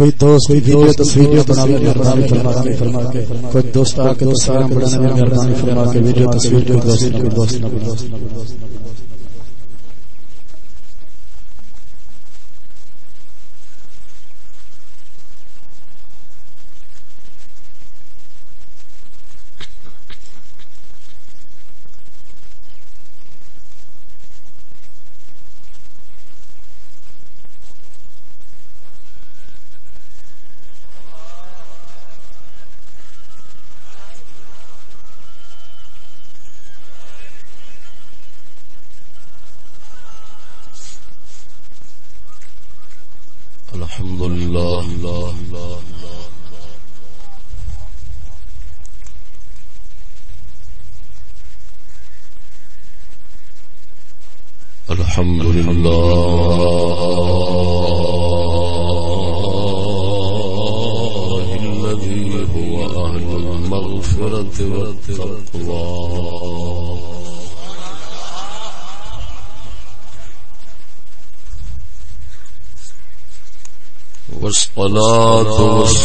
کوئی دوست ویڈیو تصویر بنا مہربانی فرما فرما کے کوئی دوست آ کے میں مہربانی فرما کے ویڈیو تصویر کوئی دوست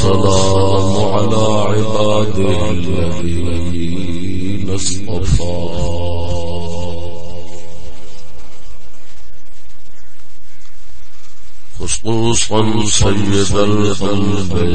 والسلام على عباده الذين اصطفى. خصوصا سيد الأنبياء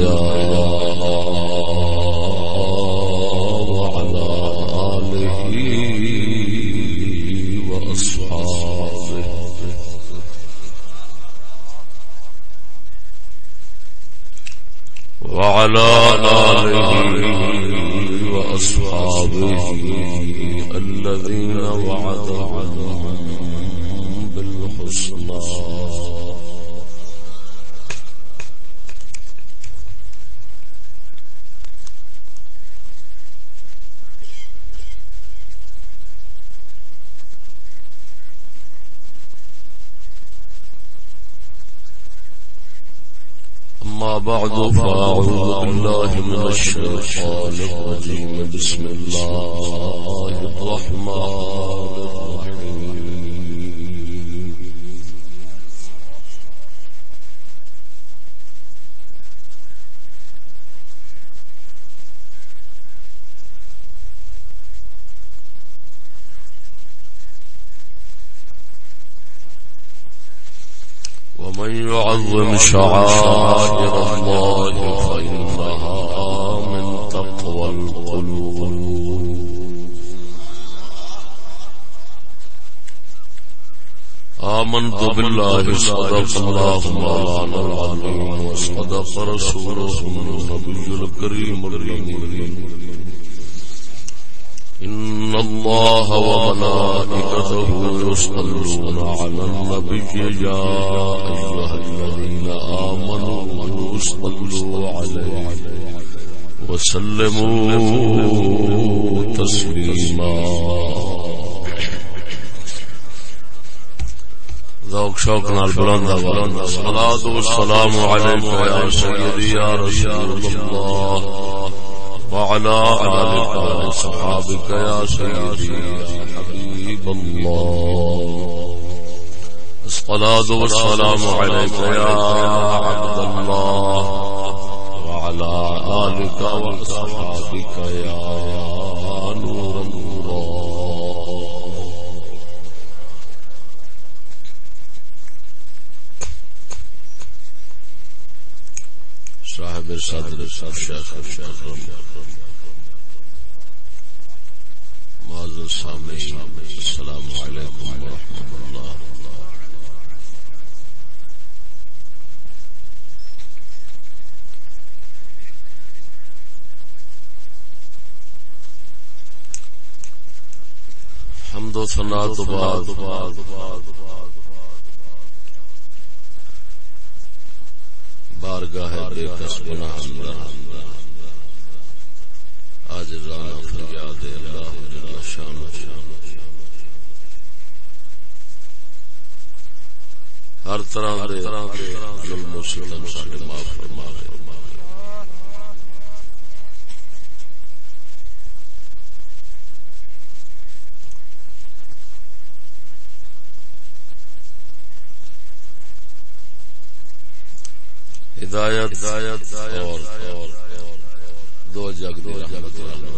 بعد فأعوذ بالله من الشيطان الرجيم. بسم الله الرحمن الرحيم. ومن يعظم شعائر بالله صدق الله مولانا العظيم وصدق رسوله النبي الكريم الرحيم إن الله وملائكته يصلون على النبي يا أيها الذين آمنوا يصلوا عليه وسلموا تسليما. ذوق شوق نال بلند الصلاة والسلام عليك يا سيدي يا رسول الله وعلى آلك وصحابك يا سيدي يا حبيب الله الصلاة والسلام عليك يا عبد الله وعلى آلك وصحابك يا نور الله صاحب صدر الشيخ الشيخ السلام علیکم ورحمۃ اللہ۔ حمد و ثنا تو بعد۔ بارگاہ بے کس گناہ آج رانا فریاد اللہ جل شان شان ہر طرح دے ظلم و ستم ساڈے معاف فرما ہدایت ہدایت اور دو جگ دی رحمت والا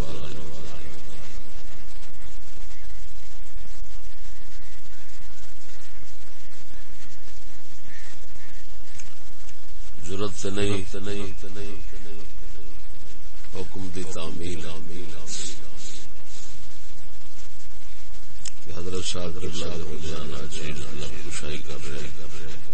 ضرورت نہیں حکم دی تعمیل حضرت صاحب اللہ چیز اللہ خوشائی کر رہے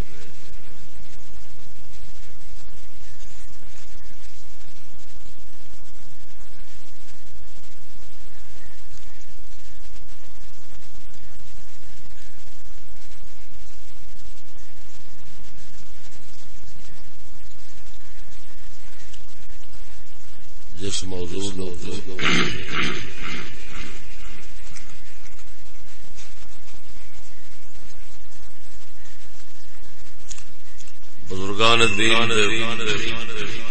کر رہے جس موضوع بزرگان دین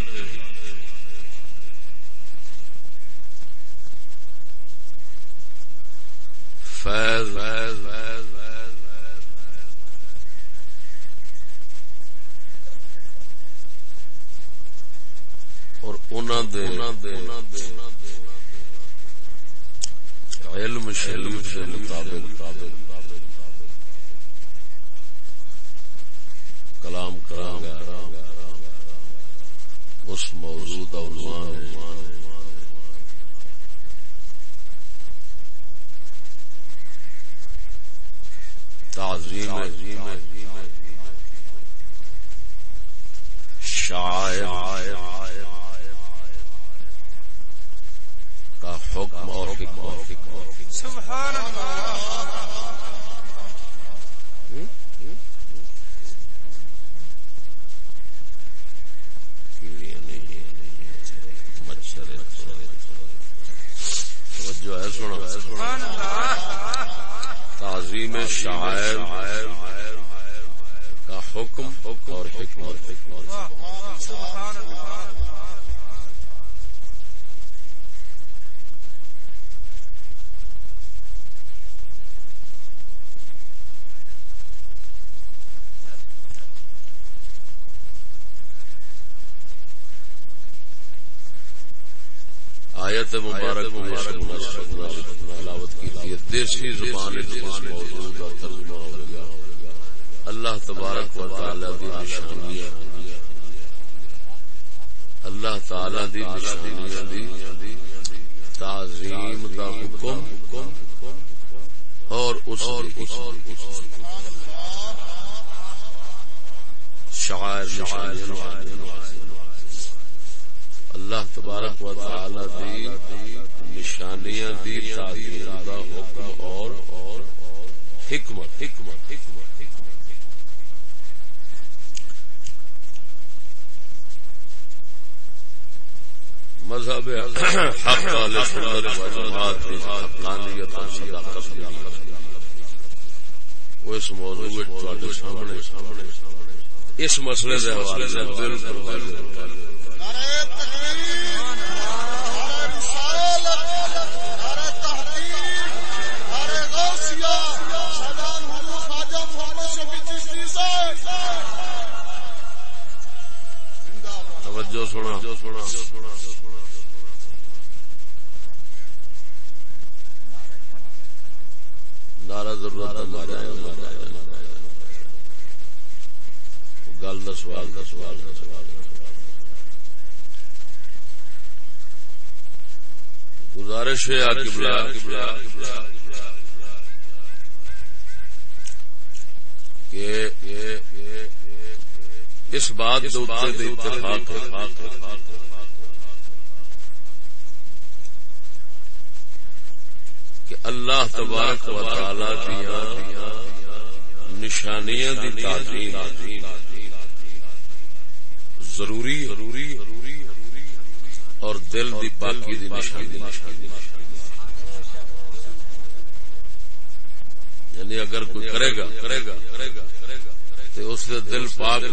نشانیاں دی تعظیم دا حکم اور حکمت. حکمت حکمت مذہب حق اہل سنت و جماعت کی حقانیت اور صداقت دی وہ اس موضوع وچ تواڈے سامنے اس مسئلے دے حوالے سے بالکل نعرہ توجہ سونا نارا ضرورت گل کا سوال کا سوال کا سوال گزارش ہے کہ اس بات کہ اللہ تبارک و تعالی دیا نشانیاں دی تعظیم ضروری ضروری اور دل دی پاکی دی نشانی۔ یعنی اگر کوئی کرے گا کرے گا کرے گا تو اس دے دل پاک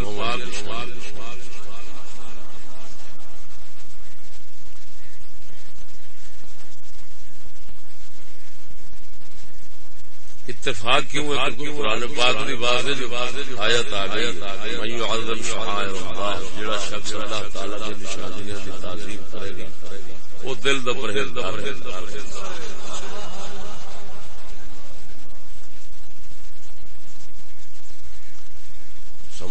اتفاق کیوں ہے؟ کیونکہ قرآن پاک دی واضح جو آیت آ گئی من يعظم شعائر اللہ جڑا شخص اللہ تعالی دی نشانیاں دی تعظیم کرے گا وہ دل دا پرہیزگار ہے۔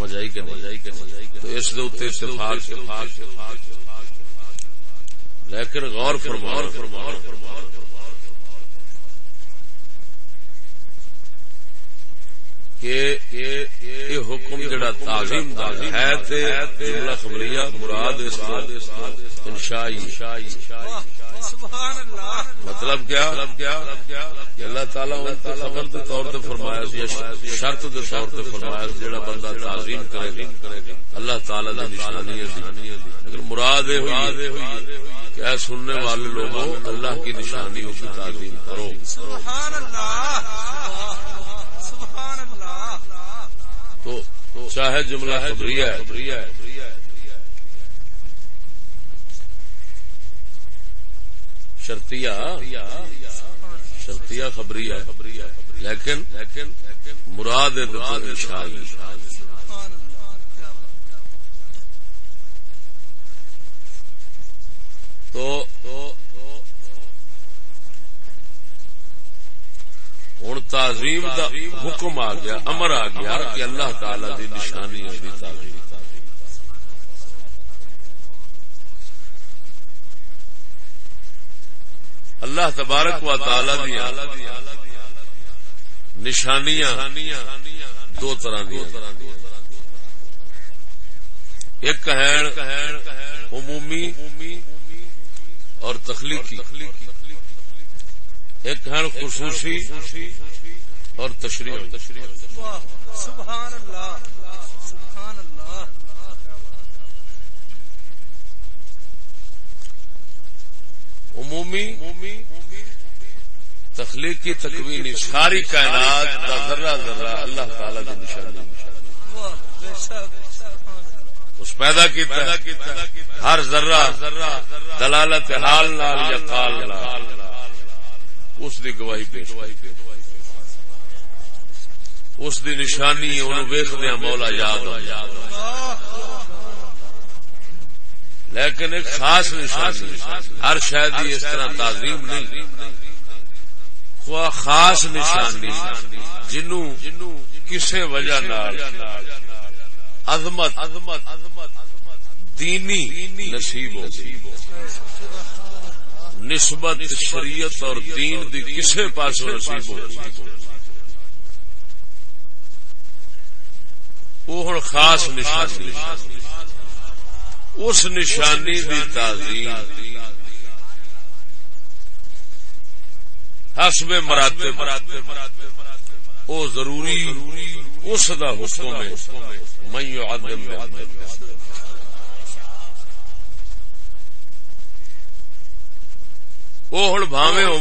سمجھ آئی کہ نہیں تو اس دے اوتے اتفاق لیکن غور فرماؤ۔ کہ حکم جڑا تعظیم دا ہے تے جملہ خبریہ مراد اس انشائی مطلب کیا؟ کہ اللہ تعالیٰ ان کو خبر دے طور تے فرمایا سی، شرط دے طور تے فرمایا جڑا بندہ تعظیم کرے گا۔ اللہ تعالیٰ دی نشانی ہے۔ اگر مراد ہے ہوئی ہے کہ اے سننے والے لوگوں، اللہ کی نشانی کی تعظیم کرو۔ سبحان اللہ تو چاہے جملہ خبریہ ہے۔ شرطیہ شرطیہ خبری ہے۔ لیکن مراد تو ہوں تعظیم دا حکم آ گیا، امر آ گیا کہ اللہ تعالی دی نشانی دی تعظیم۔ اللہ تبارک و تعالی دیا نشانیاں دو طرح دیا۔ ایک عمومی اور تخلیقی۔ ایک ہے خصوصی اور تشریح سبحان اللہ سبحان اللہ۔ عمومی تخلیقی تکوینی ساری کائنات کا ذرہ ذرہ اللہ تعالی کی نشانی۔ اس پیدا کیتا ہر ذرہ دلالت حال نال یا قال نال۔ اس دی گواہی پیش اس دی نشانی ان ویخدیا ہاں مولا یاد ہو لیکن ایک خاص نشانی، ہر شاید اس طرح تعظیم نہیں۔ خاص نشانی جنو کسی وجہ عظمت، دینی نصیب ہو۔ نسبت شریعت اور دین دی کسے پاس نصیب ہو ہوں خاص نشانی اس نشانی دی تعظیم۔ حسب مراتب۔ او ضروری اس دا حکم ہے۔ من يعظم وہ ہوں بھاوے ہو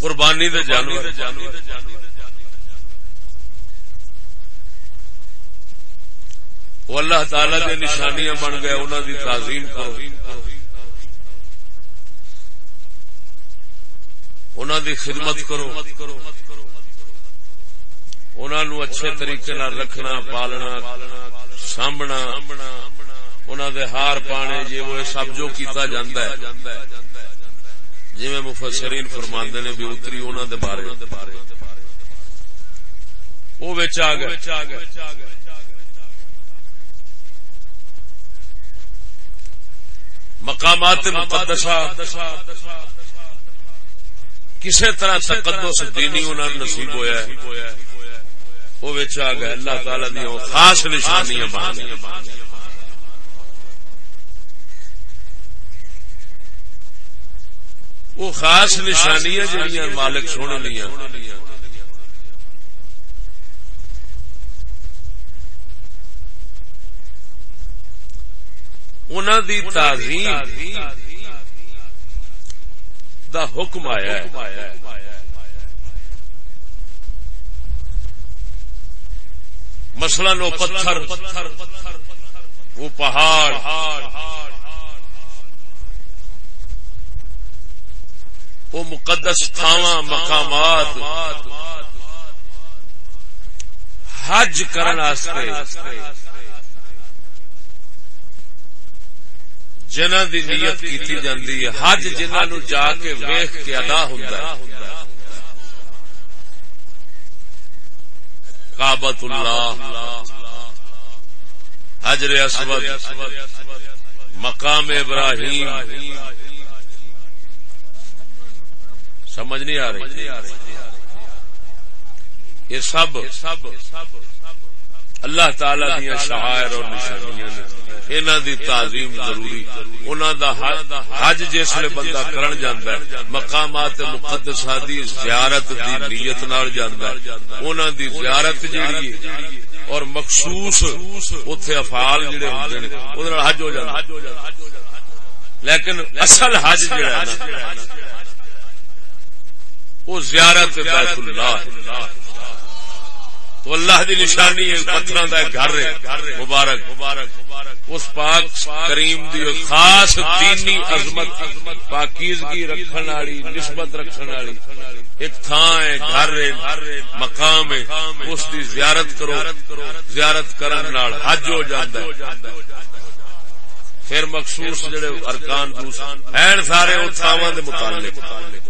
قربانی دے جانور۔ وہ اللہ تعالی دے نشانیاں بن گئے انہوں دی تعظیم کرو انہوں دی خدمت کرو۔ انہوں اچھے طریقے رکھنا، پالنا سامنا انہوں دے ہار پانے جی وہ سب جو کیتا جاندا ہے۔ جی میں مفسرین فرماندے نے بھی اتری انہوں دے بارے۔ وہ بچ آ گئے۔ مقامات مقدسہ۔ کسی طرح تقدس دینی انہوں نے نصیب ہویا ہے۔ وہ بچ آ گئے۔ اللہ تعالی دی خاص نشانیاں بان وہ خاص نشانیاں جہاں مالک سونے لیا۔ دی تعظیم دا حکم آیا ہے۔ مثلاً وہ پتھر، وہ پہاڑ۔ وہ مقدس تھاواں مقامات حج کرنے جنہ دی نیت کی جاندی ہے۔ حج جنہ نو جا کے ویخ کے ادا ہوندا ہے۔ کعبۃ اللہ حجر اسود۔ مقام ابراہیم۔ سمجھ نہیں آ رہی۔ یہ سب اللہ تعالی دیا شاعر اور نشانیاں انہاں دی تعظیم ضروری۔ انہاں دا حج جس لے بندہ کرن جاندا ہے، مقامات مقدسہ دی زیارت دی نیت نال جاندا ہے۔ انہاں دی زیارت جیڑی ہے، اور مخصوص اوتھے افعال جڑے ہوندے نے، اودے نال حج ہو جاندا لیکن اصل حج جڑا ہے نا وہ زیارت بیت اللہ تو اللہ دی نشانی ہے پتھراں دا گھر ہے۔ مبارک۔ اس پاک کریم دی خاص دینی عظمت پاکیزگی رکھن والی نسبت رکھن والی۔ ایک تھان ہے گھر ہے مقام ہے۔ اس دی زیارت کرو۔ زیارت کرن نال حج ہو جاندا ہے۔ پھر مخصوص جڑے ارکان دوسرے ہیں سارے او تھاواں دے متعلق۔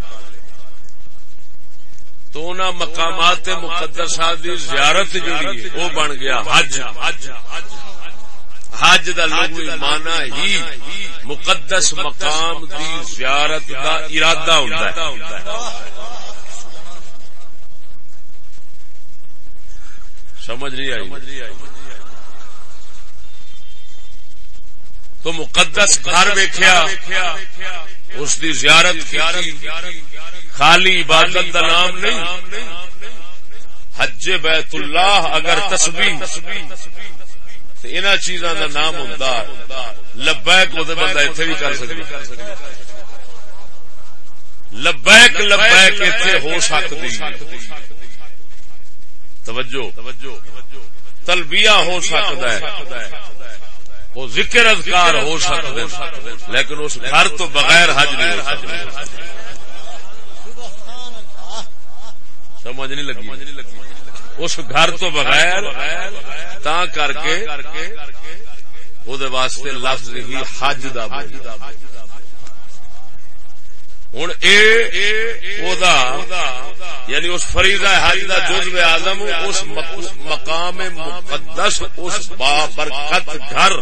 تو انہاں مقامات مقدسہ دی زیارت جڑی ہے، وہ بن گیا حج۔ حج دا لغوی مانا ہی مقدس مقام دی زیارت دا ارادہ ہوندا ہے۔ سمجھ نہیں آئی؟ تو مقدس گھر ویکھیا، اس دی زیارت کی خالی عبادت کا نام نہیں. حج بیت اللہ اگر تسبیح. ان چیزاں کا نام ہوں لبیک وہ بندہ اتنے بھی کر سکتا لبیک لبیک اتنے ہو سکتی توجہ. تلبیہ ہو سکتا ہے. وہ ذکر اذکار ہو سکتے لیکن اس گھر تو بغیر حج نہیں ہو سکتا سمجھ نہیں لگی۔ اس گھر تو بغیر تا کر کے واسطے لفظ ہی حج دا ہوں یعنی اس فریضہ حج دا جزو اعظم، اس مقام مقدس، اس بابرکت گھر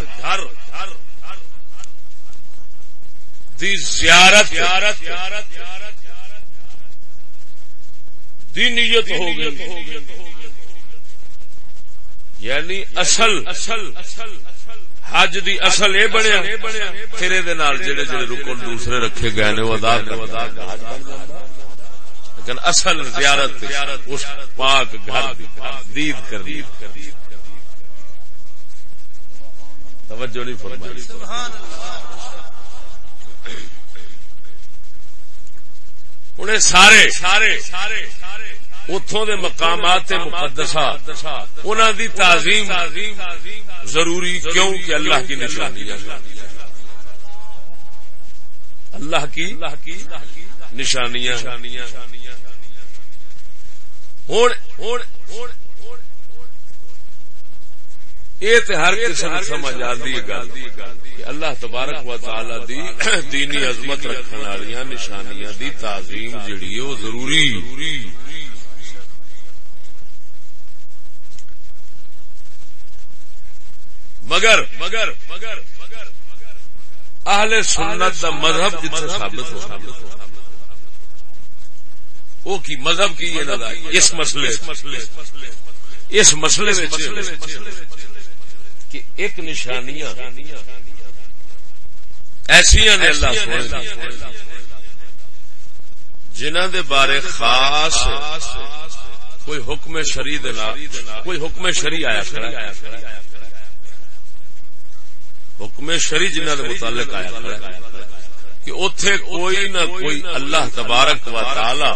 دی زیارت۔ دی نیت ہو گئی۔ یعنی اصل، حج دی اصل یہ بنیا پھر جڑے جڑے رکن دوسرے رکھے گئے نے، وہ ادا لیکن اصل زیارت اس پاک گھر دی دید کر دی۔ توجہ نہیں فرمائی۔ سبحان اللہ انہیں سارے سارے سارے اتوں دے مقامات مقدسہ انہوں دی تعظیم ضروری کیوں کہ اللہ کی نشانی اللہ کی نشانیاں یہ تو ہر قسم سمجھ آتی ہے گل اللہ تبارک و تعالی دی دینی عظمت رکھنے والی نشانیاں دی تعظیم جڑی ہے وہ ضروری۔ مگر مگر مگر اہل سنت دا مذہب جتنے ثابت ہو، وہ کی مذہب کی یہ اس مسئلے اس مسئلے کہ ایک نشانیاں ایسا نے اللہ سونے جنہ دے بارے خاص کوئی حکم شری کوئی حکم شری آیا حکم شری جنہ کے متعلق آیا کہ اتے کوئی نہ کوئی اللہ تبارک و تعالی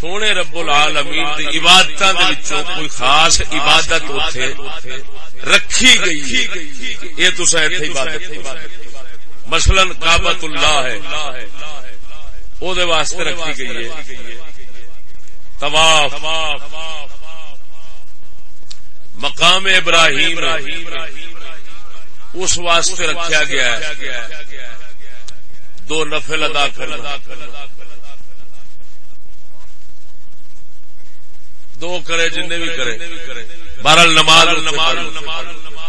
سونے رب العالمین دی عبادت کوئی خاص عبادت اتے رکھی گئی یہ تو عبادت مثلا کابت اللہ ہے۔ او دے واسطے رکھی گئی ہے۔ طواف۔ مقام ابراہیم اس واسطے رکھا گیا ہے۔ دو نفل ادا کرنا۔ دو کرے جن بھی کرے۔ بہرحال نماز نماز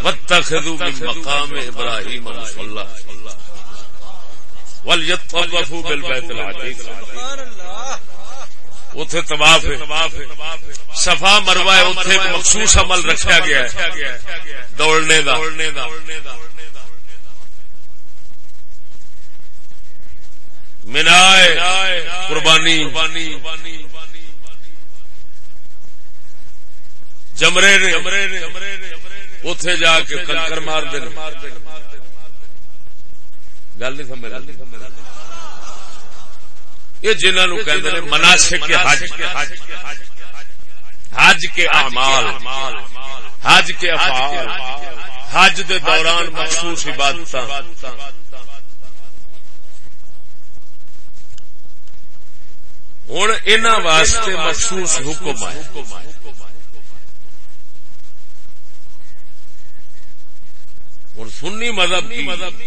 واتخذوا من مقام ابراہیم سبحان اللہ اتے طواف صفا مروا اتے ایک مخصوص عمل رکھا گیا ہے۔ دوڑنے دا۔ منا قربانی۔ جمرے نے اتے جا کے کنکر مار دے گل نہیں سمجھ یہ جنہوں کہ مناسب کے حج۔ حج کے اعمال۔ حج کے افعال۔ حج دے دوران مخصوص عبادت ہوں ان واسطے مخصوص حکم ہے ہوں سنی مذہب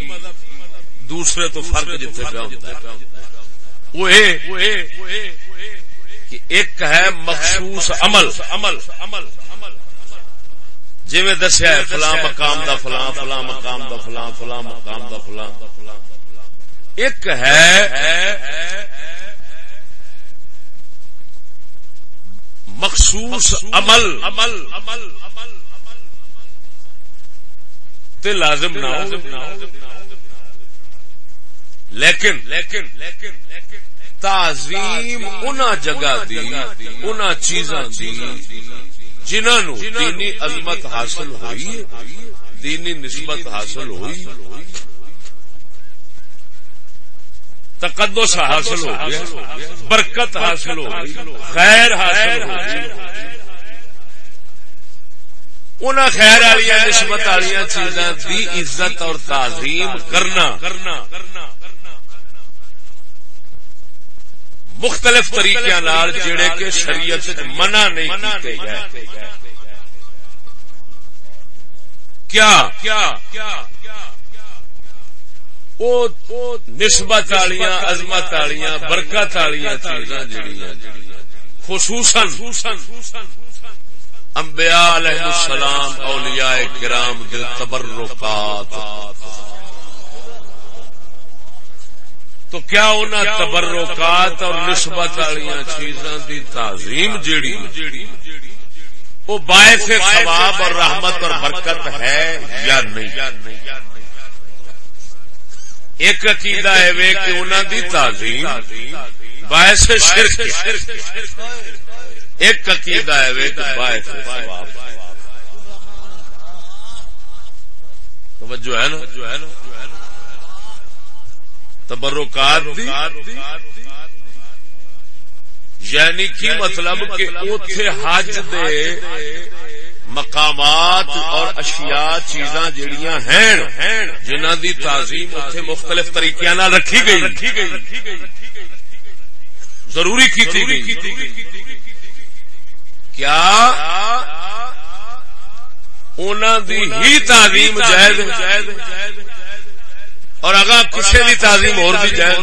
دوسرے تو فرق جتنے پہ وہ ایک ہے مخصوص عمل۔ عمل عمل جی میں دسیا ہے فلاں مقام دا فلاں فلاں مقام دا فلاں فلاں مقام دا فلاں۔ ایک ہے مخصوص عمل عمل عمل۔ تے لازم نہ لیکن لیکن لیکن تعظیم ان جگہ دی ان چیزاں دی جنہوں دینی عظمت حاصل ہوئی، دینی نسبت حاصل ہوئی، تقدس حاصل ہو گیا برکت حاصل ہو گئی خیر حاصل ہو گئی ان خیر والی نسبت والی چیزاں دی عزت اور تعظیم کرنا۔ مختلف طریقے جڑے کہ شریعت منع نہیں کیتے گئے۔ کیا؟ نسبت والیاں عظمت والیاں برکت والیاں چیزاں جڑیاں۔ خصوصاً انبیاء علیہ السلام، اولیاء کرام دے تبرکات۔ تو کیا ان تبرکات اور نسبت والی چیزاں دی تعظیم جیڑی وہ باعث ثواب اور رحمت اور برکت ہے یا نہیں؟ ایک عقیدہ ہے وے کہ انہوں دی تعظیم، باعث شرک ایک عقیدہ ہے وے کہ باعث ثواب توجہ ہے نا؟ تبرکات یعنی کی مطلب کہ اتے حج دے مقامات اور اشیاء چیزاں جڑیاں ہیں۔ جنہ دی تعظیم اتنے مختلف طریقے رکھی گئی۔ ضروری کی گئی۔ کیا؟ انہوں دی ہی تعظیم جائز اور اگر کسی کی تعظیم اور بھی جائے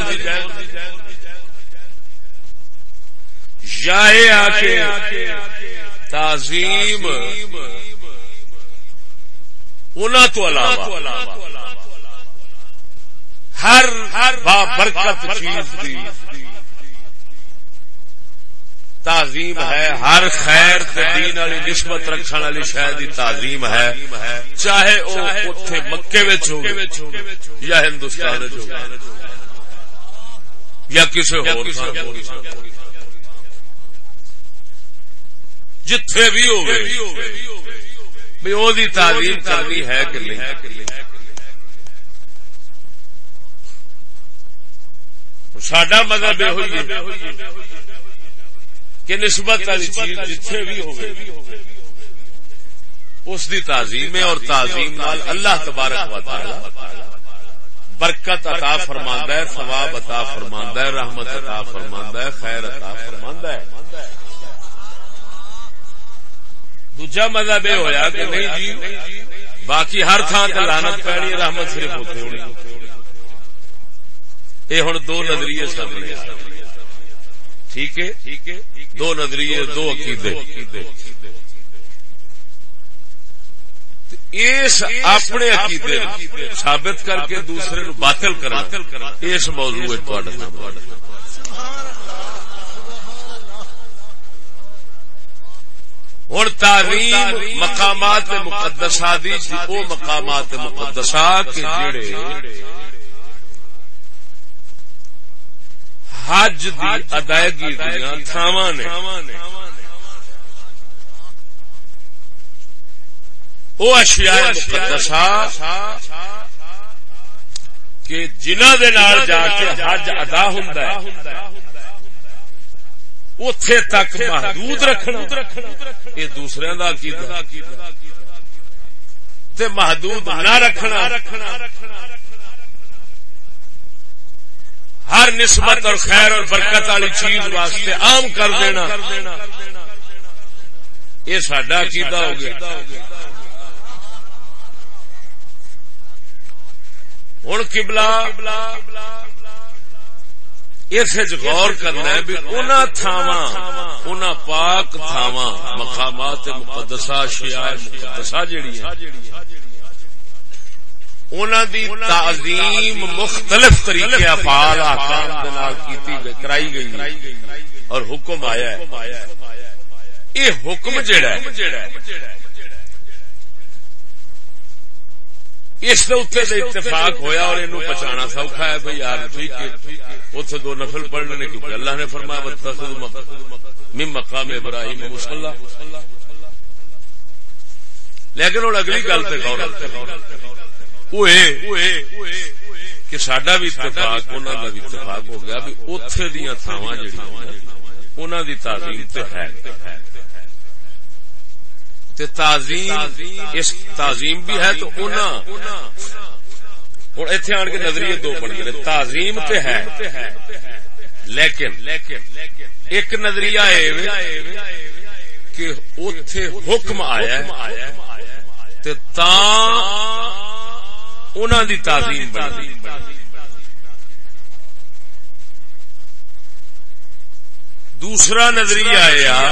یا آ کے تعظیم تو علاوہ ہر برکت چیز دی تعظیم ہے، ہر خیر دین والی نسبت رکھنے والی شاید تعظیم ہے۔ چاہے وہ مکے ہو یا ہندوستان یا کسی جتھے بھی ہو تعظیم کرنی ہے کہ نہیں؟ سڈا مذہب یہ ہوئی کہ نسبت والی چیز جتھے بھی ہوگی اس دی تعظیم اور تعظیم نال اللہ تبارک و تعالی برکت عطا فرماندہ ہے ثواب عطا فرماندہ ہے رحمت عطا فرماندہ ہے خیر عطا فرماندہ ہے۔ دوجا مذہب یہ ہوا کہ نہیں جی باقی ہر تھان سے لانت پینی رحمت صرف ہوتے ہونی۔ یہ ہوں دو نظریے سامنے ٹھیک ہے؟ دو نظریے، دو عقیدے۔ اس اپنے عقیدے ثابت کر کے دوسرے نو باطل کرنا، اس موضوع ہوں تعلیم مقامات مقدسہ دی وہ مقامات مقدسہ کے جڑے حج دی ادائیگی دیا تھاواں نے۔ وہ اشیاء مقدسہ کہ جنہ دے نال جا کے حج ادا ہوندا ہے۔ اوتھے تک محدود رکھنا۔ یہ دوسرے دا عقیدہ تے محدود نہ رکھنا۔ ہر نسبت اور خیر اور برکت والی چیز واسطے عام کر دینا۔ یہ سڈا عقیدہ ہو گیا۔ ہوں کبلا اس غور کرنا ہے بھی ان تھاواں ان پاک تھاواں، مقامات مقدسہ، شیعہ مقدسہ جڑی دی تعظیم مختلف طریقے افعال احکام کیتی کرائی گئی اور حکم آیا ہے۔ یہ حکم جڑا ہے، اس اتفاق ہویا اور انہوں بچانا سوکھا ہے۔ بھائی یار، ٹھیک ہے۔ اتنے دو نفل پڑھنے نے کیونکہ اللہ نے فرمایا من مقام ابراہیم مسلح لیکن ہوں اگلی گل پہ غور کہ سڈا بھی اتفاق انہوں کا بھی اتفاق ہو گیا بھی اتے دیا تھاواں جہاں انہوں کی تعظیم تو ہے تعظیم اس تعظیم بھی ہے تو ہوں اتنے آن کے نظریے دو بن گئے تعظیم تے ہے لیکن ایک نظریہ کہ اتے حکم آیا تا دی تعظیم بنی۔ دوسرا نظریہ آیا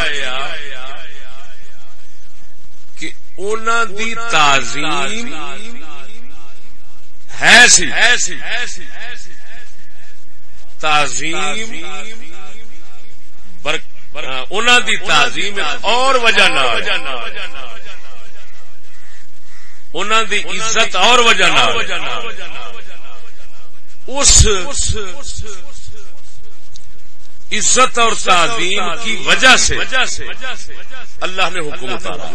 دی تعظیم ہے سی۔ تعظیم دی تعظیم اور وجہ نہ دی عزت اور وجہ اس عزت اور تعظیم کی وجہ سے اللہ نے حکم اتارا۔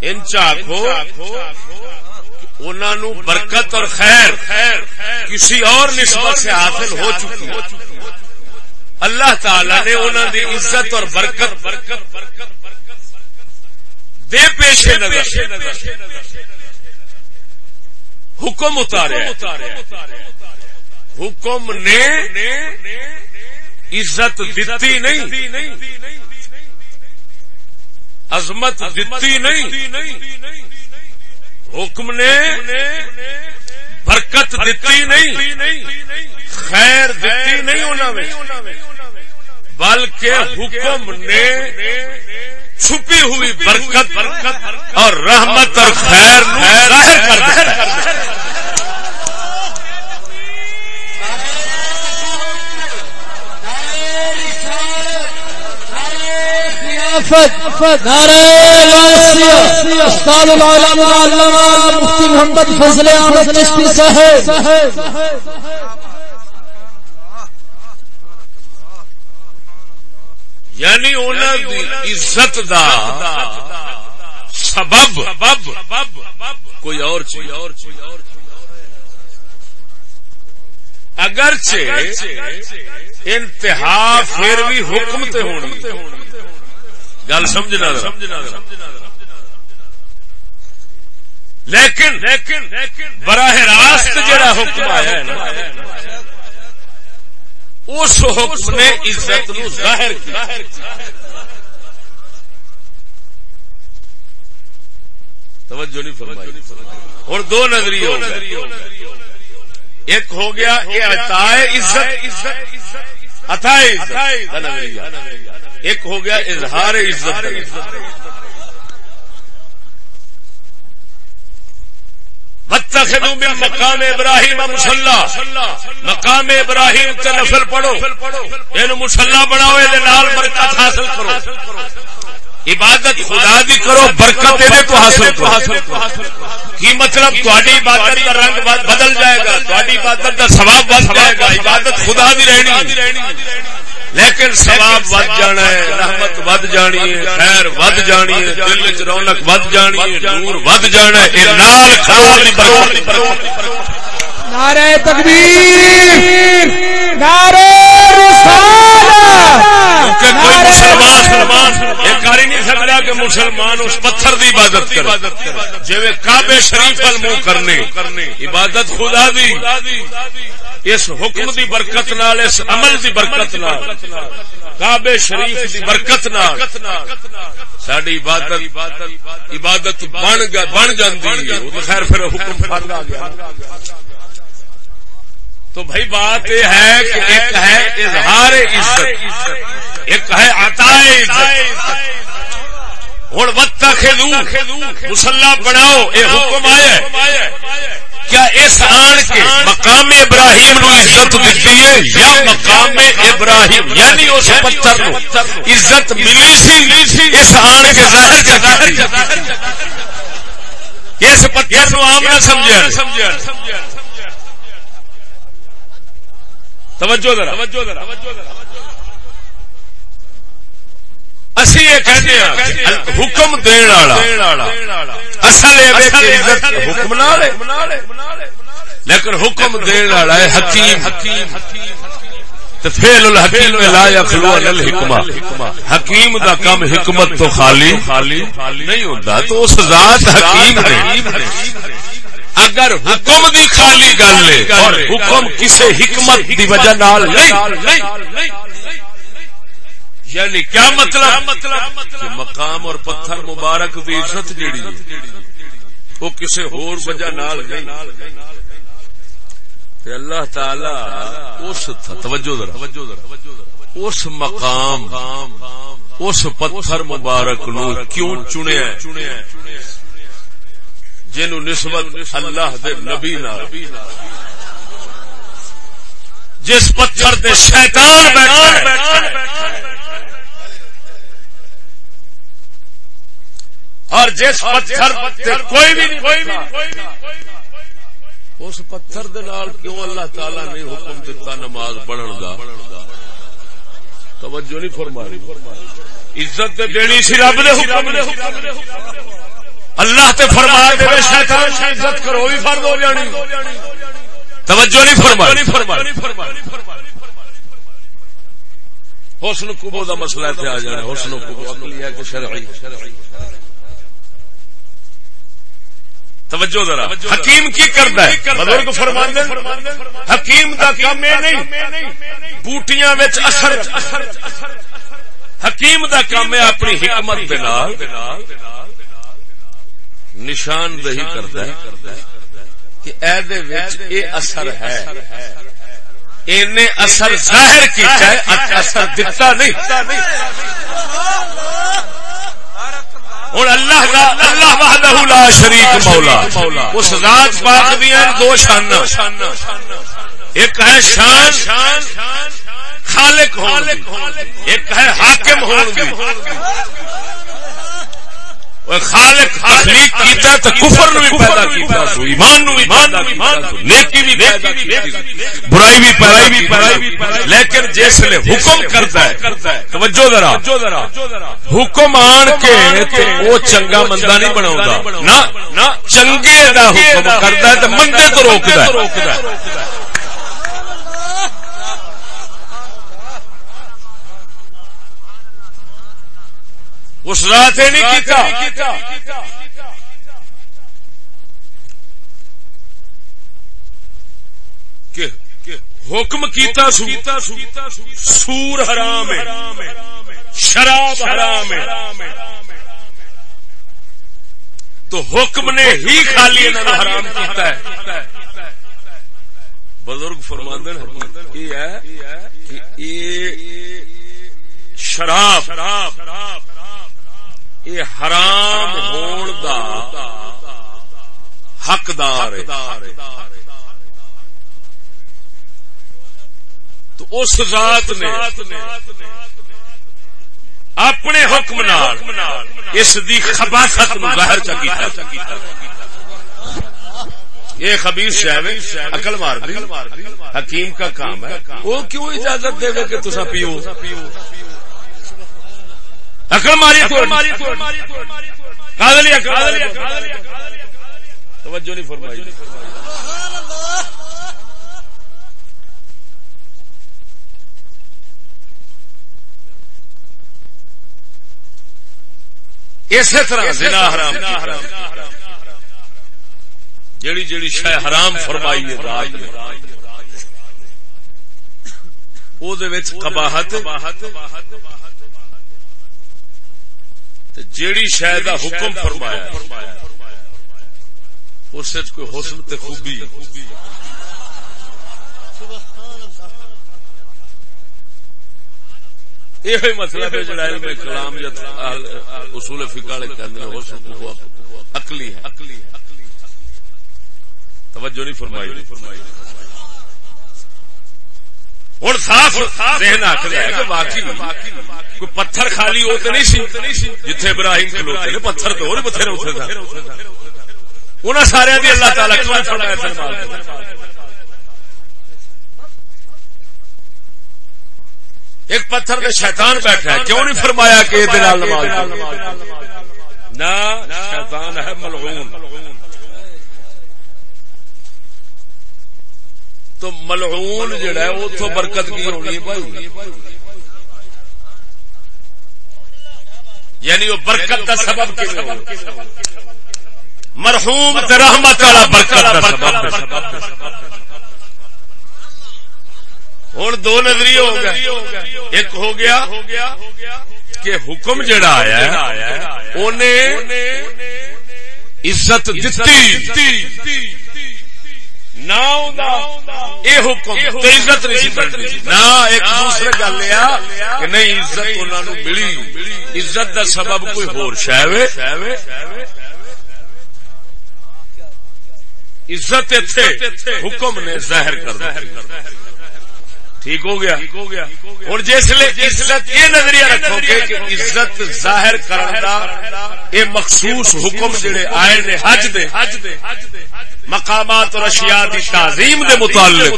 ان چاخو انہوں برکت اور خیر کسی اور نسبت سے حاصل ہو چکی اللہ تعالی نے انہوں کی عزت اور برکت دے پیش نظر حکم اتارے حکم نے عزت دیتی نہیں۔ عظمت دیتی نہیں۔ حکم نے برکت دیتی نہیں۔ خیر دیتی نہیں انہوں نے بلکہ حکم نے چھپی ہوئی برکت برکت اور رحمت اور خیر ظاہر کر استاد العلماء علامہ مفتی محمد فضل احمد چشتی صاحب۔ یعنی عزت دا سبب کوئی اور چیز۔ اگرچہ انتہا پھر بھی حکم تے ہونی۔ گل سمجھنا لیکن لیکن براہ راست جڑا حکم آیا ہے نا اس حکم نے عزت نو ظاہر کیا۔ توجہ نہیں فرمائی۔ اور دو نظریے ہو گئے۔ ایک ہو گیا یہ عطائے عزت، عطائے نظریہ۔ ایک ہو گیا، اظہار عزت واتخذوا من مقام ابراہیم مسلح مقام ابراہیم تے نفل پڑھو. اینو مسلح بناؤ اے نال برکت حاصل کرو. عبادت خدا دی کرو، برکت دے تو حاصل کرو. کی مطلب؟ تہاڈی عبادت کا رنگ بدل جائے گا. تہاڈی عبادت کا ثواب بڑھ جائے گا. عبادت خدا دی رہنی لیکن سواب ود جانا ہے رحمت ود جانی ہے خیر ود جانی ہے دل چ رونق ود جانی ہے نور ود جانا ہے نال نعرہ تکبیر نعرہ کوئی مسلمان یہ کر ہی نہیں سکتا کہ مسلمان اس پتھر دی عبادت کرے۔ جی کعبے شریف منہ کرنے عبادت خدا دی۔ اس حکم دی برکت نال، اس عمل دی برکت نال کعبے شریف دی برکت نال ساری عبادت عبادت بن بن جاندی ہے۔ خیر پھر حکم فرض آ گیا تو بھائی بات یہ ہے کہ ایک ہے اظہار عزت، ایک ہے عطائے عزت۔ ہوں وقت مسلح بناؤ، یہ حکم آیا کیا اس آن کے مقام ابراہیم نو عزت دیتی ہے یا مقام ابراہیم؟ یعنی اس پتھر نو عزت ملی سی، اس آن کے ظاہر اس پتھر نو عام نہ سمجھا توجہ ذرا توجہ ذرا۔ اسی یہ کہتے ہیں حکم دین والا اصل حکم لیکن حکم دین والا ہے حکیم حکیم فیل الحکیم لا یخلو عن الحکمہ حکیم دا کم حکمت تو خالی نہیں ہوتا تو اس ذات حکیم نے اگر حکم دی خالی گل ہے اور حکم کسی حکمت دی وجہ نال نہیں یعنی کیا مطلب؟ کہ مقام اور پتھر مبارک دی عزت جیڑی وہ کسی ہور وجہ نال نہیں۔ اللہ تعالی اس توجہ ذرا اس مقام اس پتھر مبارک نو کیوں چنیا؟ جنو نسبت اللہ دے نبی نال۔ جس پتھر شیطان بیٹھا اور جس پتھر کوئی بھی اس پتھر کیوں اللہ تعالی نے حکم دیتا نماز پڑھن کا توجہ نہیں فرمائی۔ عزت دینی سی رب دے حکم اللہ تے فرما دے شیطان سے عزت کرو بھی فرض ہو جانی۔ توجہ نہیں فرمائی۔ حسن کبو دا مسئلہ تے آ جانا حسن کبو عقلی ہے کہ شرعی۔ توجہ ذرا۔ حکیم کی کرتا ہے۔ بزرگ فرمان حکیم دا کام یہ نہیں۔ بوٹیاں اثر حکیم دا کام ہے اپنی حکمت نشاندہی کرتا ہے۔ کہ اے اثر ہے۔ اثر ظاہر کیتا ہے۔ اثر دتا نہیں۔ ہوں اللہ کا اللہ وحدہ لا شریک مولا. اس ذات پاک دیا دو شان ایک ہے شان، خالق ایک ہے حاکم ہون خالق تخلیق کیتا تو کفر نو بھی پیدا کیتا سو ایمان نو بھی پیدا کیتا سو نیکی بھی پیدا کیتا برائی بھی پیدا کیتا لیکن جس نے حکم کرتا ہے توجہ ذرا حکم آن کے تے او چنگا مندہ نہیں بناوندا نہ چنگے دا حکم کرتا ہے تے مندے تو روکدا ہے اس رات نہیں حکم کیتا سو۔ سور حرام ہے۔ شراب حرام ہے۔ تو حکم نے ہی خالی حرام کیتا ہے۔ بزرگ فرماندن یہ ہے کہ یہ شراب یہ حرام ہون دا حقدار تو اس ذات نے اپنے حکم نال اس دی خباست نو ظاہر چکیتا یہ خبیص شہر عقل مار دی، حکیم کا کام ہے۔ وہ کیوں اجازت دے گا کہ تسا پیو؟ عقل ماری توجہ نہیں فرمائی۔ اسی طرح زنا حرام جیڑی جیڑی شہ حرام فرمائی ہے نے او دے وچ قباحت۔ جیڑی شہ دا حکم فرمایا اس کوئی حسن تے خوبی یہ مطلب ہے جڑا علم کلام یا اصول فقہ والے کہندے ہیں حسن کو عقلی ہے۔ توجہ نہیں فرمائی۔ ہوں صاف ذہن آخر ہے کہ واقعی کوئی پتھر خالی ہو تو نہیں سی، جتھے ابراہیم کھلوتے نے، پتھر تو اور بتھیرے اتنے تھے انہوں سارے دی اللہ تعالی کیوں فرمایا فرمایا ایک پتھر میں شیطان بیٹھا ہے، کیوں نہیں فرمایا کہ یہ نماز نہ، شیطان ہے ملعون۔ تو ملعون جڑا ہے وہ تو برکت کی ہونی ہے بھائی؟ یعنی وہ برکت کا سبب مرحوم رحمت والا برکت ہوں دو نظریے ہو گئے۔ ایک ہو گیا کہ حکم جڑا آیا انہیں عزت دیتی۔ نہ حکم عزت نہیں نہ ایک دوسرے گل یہ کہ نہیں عزت انہوں ملی۔ عزت دا سبب کوئی ہور شہ عزت حکم نے ظاہر کر ٹھیک ہو گیا۔ اور جس عزت یہ نظریہ رکھو گے کہ عزت ظاہر کرنا یہ مخصوص حکم جڑے آئے نے حج دے۔ مقامات اور اشیاء دی تعظیم دے متعلق۔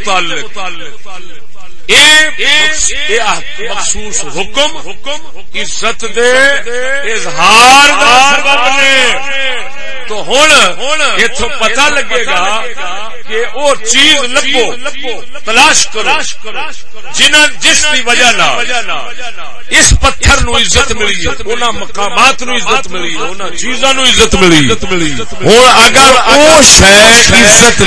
مخصوص حکم عزت دے اظہار تو ہوں اتو پتا لگے گا کہ وہ چیز لبو، تلاش کرو، جنہ جس کی وجہ اس پتھر نو عزت ملی ہے مقامات نو عزت ملی ہے چیزاں نو عزت ملی۔ ہوں اگر وہ شہ عزت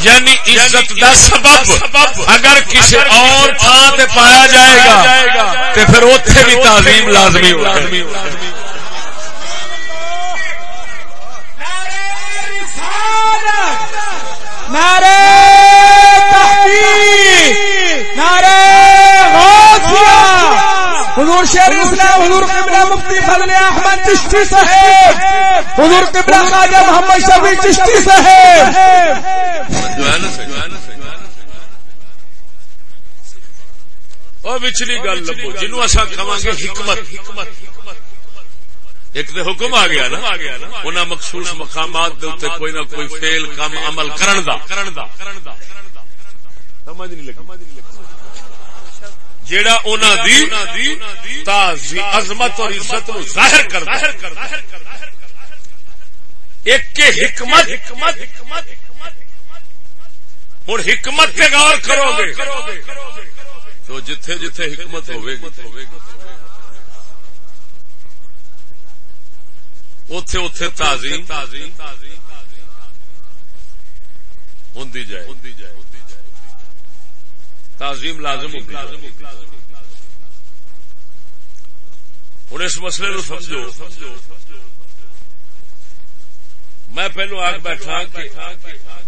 یعنی عزت دا سبب۔ اگر کسی اور تھان پایا جائے گا تو پھر اتنے بھی تعظیم لازمی نعرے تحقیق نعرے غوثیہ۔ حضور شیر اسلام، حضور قبلہ مفتی فضل احمد چشتی صاحب، حضور قبلہ خواجہ محمد شفیع چشتی صاحب۔ اور پچھلی گل لبو جنوب اصا کھوا گے حکمت۔ ایک تو حکم آ گیا نا انہوں مخصوص مقامات دے اتنے کوئی نہ کوئی فیل کام، عمل کرن دا۔ سمجھ نہیں لگی۔ جیڑا اونا دی تازی، عظمت اور عزت نو ظاہر کر ایک کے حکمت ہوں حکمت پہ غور کرو گے تو جتھے جتھے حکمت ہوئے گی۔ اتے اتے تازی۔ ہوندی جائے۔ تعظیم لازم ہوتی ہوں اس مسئلے نو سمجھو۔ میں پہلو آگ بیٹھا کہ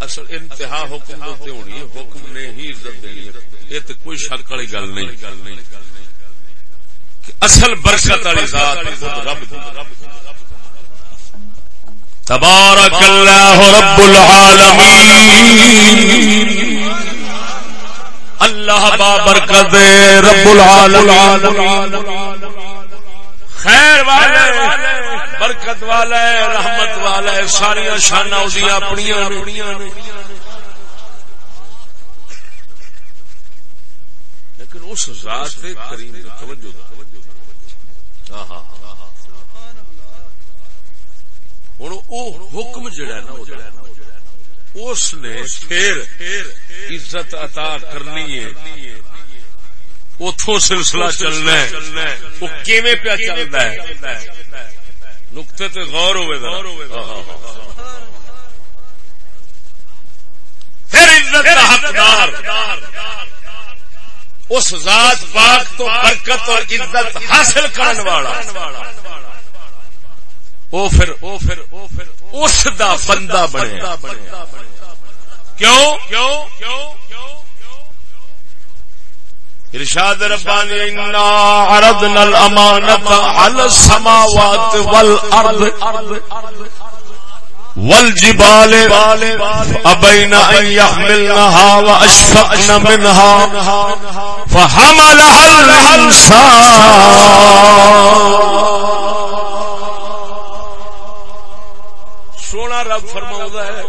اصل انتہا حکم ہوتے ہونی ہے، حکم نے ہی عزت دینی ہے۔ یہ تو کوئی شک والی گل نہیں۔ کہ اصل برکت والی ذات خود رب دی۔ تبارک اللہ رب العالمین۔ اللہ بابرکت رب العالمین خیر والے، برکت والا ہے رحمت والا ہے ساری شانا اپنی لیکن اس ذات کریم توجہ ہوں حکم جڑا نا اس نے پھر عزت عطا کرنی ہے۔ اتو سلسلہ چلنا ہے۔ وہ کیویں پیا چلتا ہے؟ نقطے تے غور ہوئے پھر عزت کا حقدار۔ اس ذات پاک تو برکت اور عزت حاصل کرنے والا۔ او پھر او پھر او پھر اس دا بندہ بنے۔ کیوں؟ ارشاد ربانی، انا عرضنا الامانت على السماوات والارض والجبال ابين ان يحملنها واشفقن منها فحملها الانسان سونا رب فرماؤں ہے۔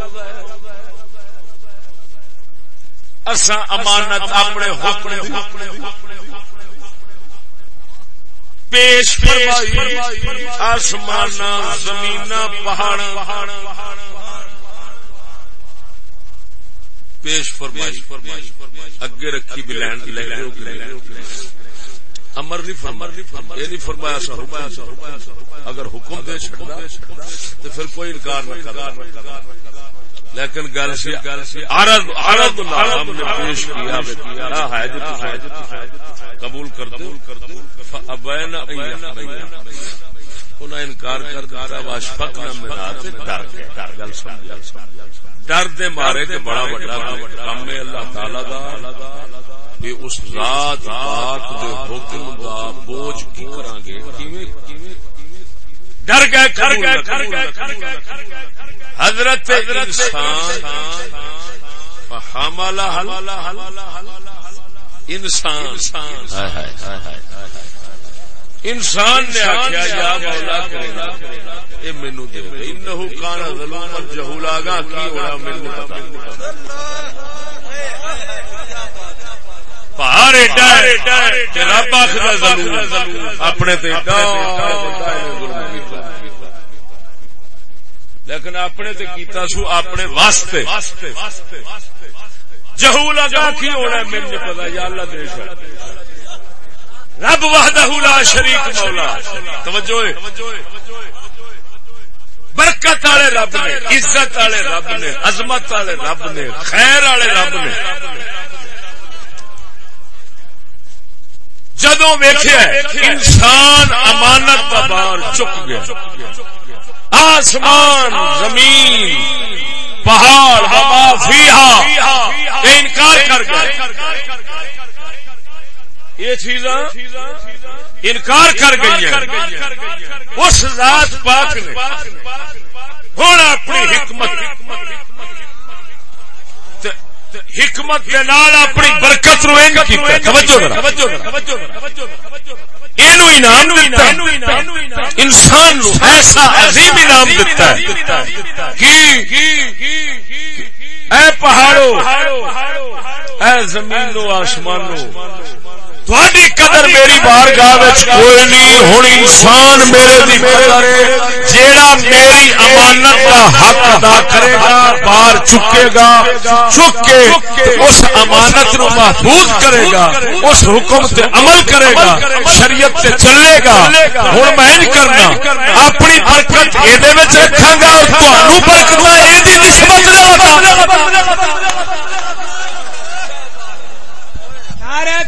اسا امانت اپنے حکم پیش فرمائی۔ آسمان زمین پہاڑ پیش فرمائی۔ اگے رکھی بھی امر نہیں یہ فرمایا سا اگر حکم دے تو پھر کوئی انکار نہ کرنا۔ لیکن گل سی عرض عرض ہم نے پیش کیا ہے قبول کر دو۔ انہیں انکار کر دیتا واشفق نہ میرا ڈر ڈر گل سمجھا ڈر دے مارے کہ بڑا بڑا کام ہے اللہ تعالی دا، کہ اس ذات پاک دے حکم دا بوجھ کی کران گے؟ کیویں؟ ڈر گئے کر گئے حضرت انسان، فحملہ انسان انسان نے آخیا یا مولا کرے یہ مینو دے انہو کان ظلوما جہولا گا کی ہونا مینو پتا پہاڑ ایڈا رب آخر ظلم اپنے تے لیکن اپنے تے کیتا سو اپنے واسطے۔ جہو لگا کی ہونا میرے پتا یا اللہ دیش رب وحدہ لا شریک مولا. توجہ برکت والے رب نے، عزت والے رب نے، عظمت والے رب نے، خیر والے رب نے. جدو ویخیا انسان امانت کا بار چک گیا. آسمان، زمین، پہاڑ، ہوا، فیہا انکار کر گئے یہ چیزاں انکار کر گئی ہیں۔ اس ذات پاک نے ہوں اپنی حکمت حکمت کے نال اپنی برکت رو انعام انسان ایسا عظیم انعام دیتا ہے اے پہاڑو، اے زمین آسمانو تھوڑی قدر میری بار گاہ کوئی نہیں ہوں انسان میرے دی قدر جیڑا میری امانت کا حق ادا کرے گا بار چکے گا چک کے اس امانت نو محفوظ کرے گا اس حکم تے عمل کرے گا شریعت تے چلے گا ہوں میں کرنا اپنی برکت یہ رکھا گا اور تمہوں برکت یہ نسبت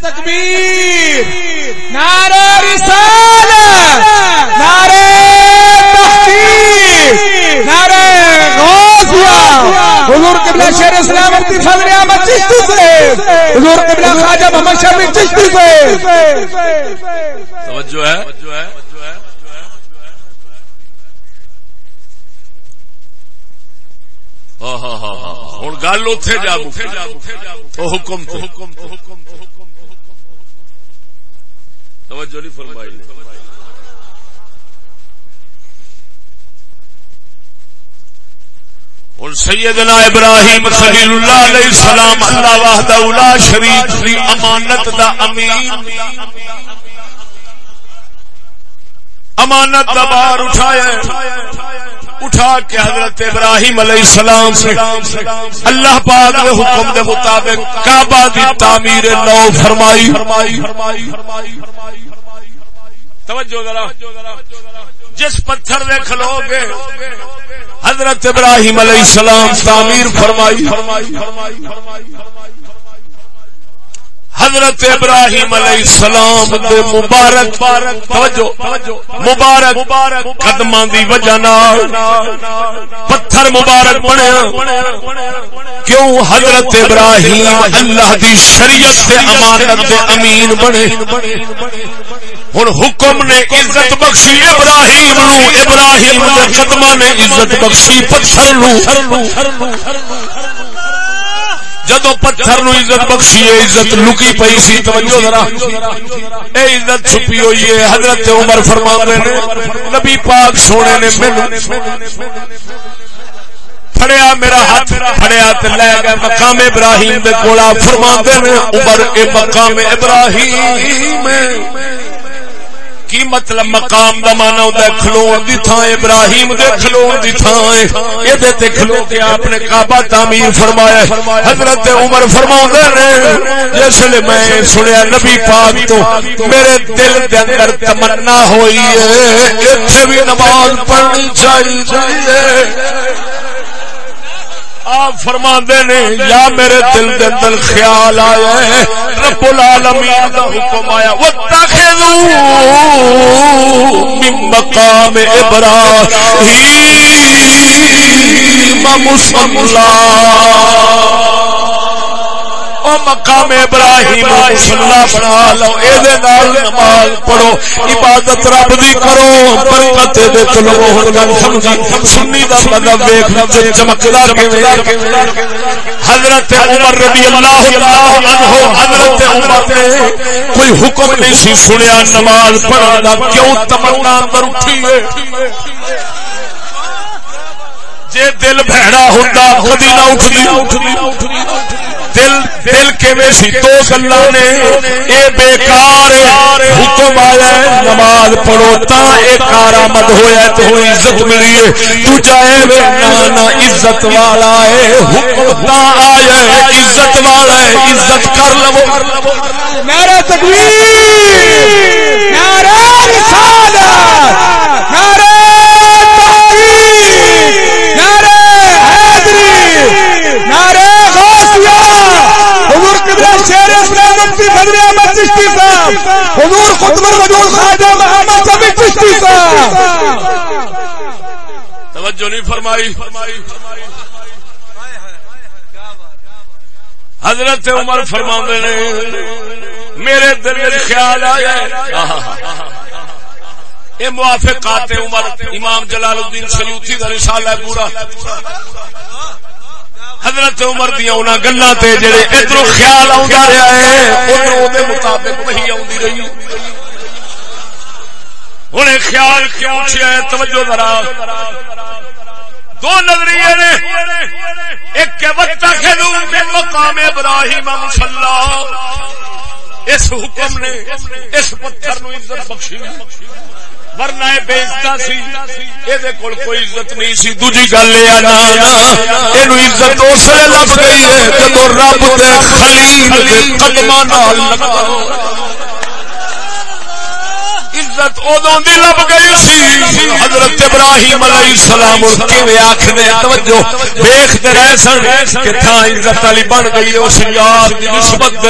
تکبیر۔ نعرہ رسالت نعرہ تحقیق نعرہ غوثیہ حضور قبلہ شیر اسلام فضل احمد چشتی سے۔ حضور قبلہ خواجہ محمد شفیع چشتی سے۔ توجہ ہے۔ ہوں گل اتے جا حکم توجہ نہیں فرمائی۔ ہوں سیدنا ابراہیم خلیل اللہ علیہ السلام اللہ وحدہ لا شریک دی امانت دا امین۔ امانت دا بار اٹھایا اٹھا کے حضرت ابراہیم علیہ السلام سے اللہ پاک کے حکم دے مطابق کعبہ دی تعمیر نو فرمائی۔ توجہ ذرا۔ جس پتھر دے کھلو گے حضرت ابراہیم علیہ السلام تعمیر فرمائی۔ حضرت ابراہیم علیہ السلام دے مبارک، توجہ، مبارک قدماں دی وجہ نال پتھر مبارک بنیا۔ کیوں حضرت ابراہیم اللہ دی شریعت دے امانت دے امین بنے؟ ہن حکم نے عزت بخشی ابراہیم نو، ابراہیم دے قدماں نے عزت بخشی پتھر نو۔ جدو پتھر نو عزت بخشی ہے عزت لکی پئی سی، توجہ ذرا۔ اے عزت چھپی ہوئی ہے، حضرت عمر فرما رہے نے، نبی پاک سونے نے مینوں پھڑیا میرا ہاتھ، پھڑیا تے لے گئے مقام ابراہیم دے کولا۔ فرما نے، عمر، اے مقام ابراہیم کی مطلب مقام دا مانا ہوندا ہے کھلون دی تھاں، ابراہیم دے کھلون دی تھاں۔ اے دے تے کھلو کے آپ نے کعبہ تعمیر فرمایا حضرت عمر فرماوندے نے جس لے میں سنیا نبی پاک تو میرے دل دے اندر تمنا ہوئی ہے۔ ایتھے بھی نماز پڑھنی چاہیے۔ آپ فرما نے، یا میرے دل دے اندر خیال آیا ہے، رب العالمین دا حکم آیا واتخذو من مقام ابراہیم مصلا او مقام ابراہیم مسلا بنا لو اے دے نال نماز پڑھو عبادت رب دی کرو برکت دے چلو ہن گل سمجھی سنی دا مطلب ویکھ تے چمکدار کیویں حضرت عمر رضی اللہ تعالی عنہ حضرت عمر نے کوئی حکم نہیں سی سنیا نماز پڑھن دا کیوں تمنا اندر اٹھی ہے؟ جے دل بھڑا ہوندا کبھی نہ اٹھدی۔ دل دل کے سی؟ تو گلا نے اے بیکار حکم آیا ہے، نماز پڑھو تا اے کارآمد ہویا تو عزت ملی ہے۔ تو جائے وے، نانا عزت والا ہے حکم تا آیا ہے، عزت والا ہے عزت کر لو۔ نعرہ تکبیر، نعرہ رسالت۔ چشتی صاحب۔ حضور خطب الوجود خواجہ محمد سبی چشتی صاحب۔ توجہ نہیں فرمائی۔ حضرت عمر فرما نے، میرے دل میں خیال آیا یہ موافقات عمر، امام جلال الدین سیوتی کا رسالہ ہے پورا۔ حضرت عمر دیا انہوں گلا جڑے ادھر خیال آ رہا ہے مطابق وہی آدھی رہی۔ ہوں خیال کیوں ہے؟ توجہ ذرا۔ دو نظریے نے۔ ایک مقام ابراہیم مسلح اس حکم نے، اس پتھر نو عزت بخشی۔ ورنہ بےزتا سی۔ یہ کوئی عزت نہیں سی۔ دوجی گل یہ عزت اس لیے لب گئی ہے جب رب دے خلیل دے قدم عزت ادو دی لب گئی سی۔ حضرت ابراہیم علیہ السلام آخر توجہ دیکھتے رہ سن کہ تھا عزت والی بن گئی اس یار نسبت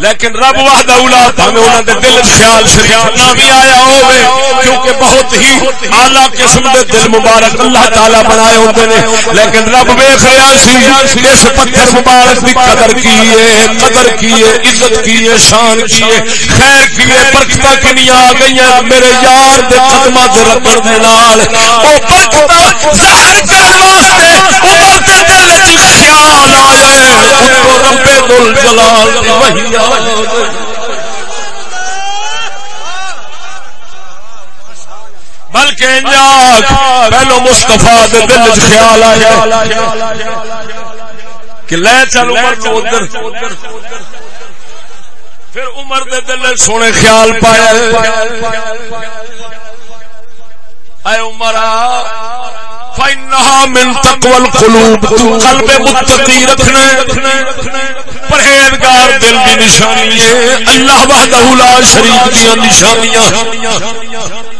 لیکن رب واہد اولا انہوں دے دل خیال شریف نہ بھی آیا ہوئے کیونکہ بہت ہی اعلی قسم دے دل مبارک اللہ تعالی بنائے ہوتے نے۔ لیکن رب ویکھ رہا سی، اس پتھر مبارک دی قدر کیے قدر کیے، عزت کیے، شان کیے، خیر کیے، برکتاں کنیاں آ گئیاں۔ میرے یار دے قدماں تے رکھن دے نال، او برکتاں ظاہر کرن واسطے عمر دے دل وچ خیال آیا اتو رب ذل جلال وہی بلکہ پہلو مستفا دل خیال آیا کہ لے چل عمر کو ادھر۔ پھر عمر دے دل سونے خیال پایا۔ اے عمر، فإنها من تقوى القلوب، تو قلب متقی رکھنے پرہیزگار دل کی نشانی ہے۔ اللہ وحدہ لا شریک دیا نشانیاں۔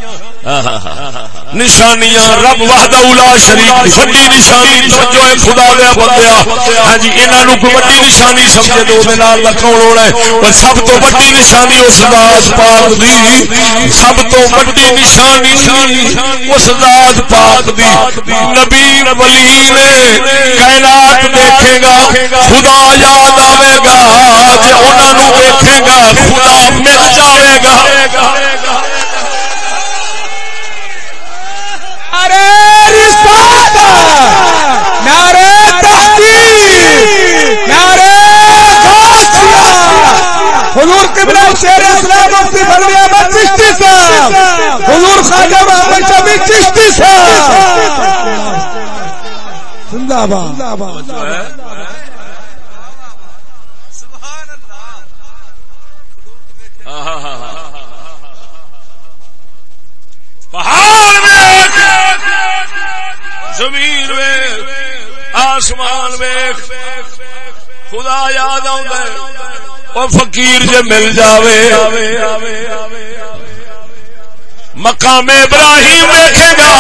نشانیاں رب وحدہ اولا شریف وڈی نشانی جو ہے، خدا دیا بندیا ہاں جی انہاں نو کوئی وڈی نشانی سمجھے تو دے نال لکھون ہونا ہے۔ پر سب تو وڈی نشانی اس ذات پاک دی۔ سب تو وڈی نشانی اس ذات پاک دی۔ نبی ولی نے کائنات دیکھے گا، خدا یاد آوے گا۔ جے انہاں نو دیکھے گا، خدا مل جاوے گا۔ قبلہ شیر اسلام مفتی فضل احمد چشتی صاحب۔ حضور خواجہ محمد شبی چشتی صاحب۔ زندہ باد۔ پہاڑ میں زمین میں آسمان میں خدا یاد آ وہ فقیر جے مل جاوے۔ مقام ابراہیم دیکھے گا۔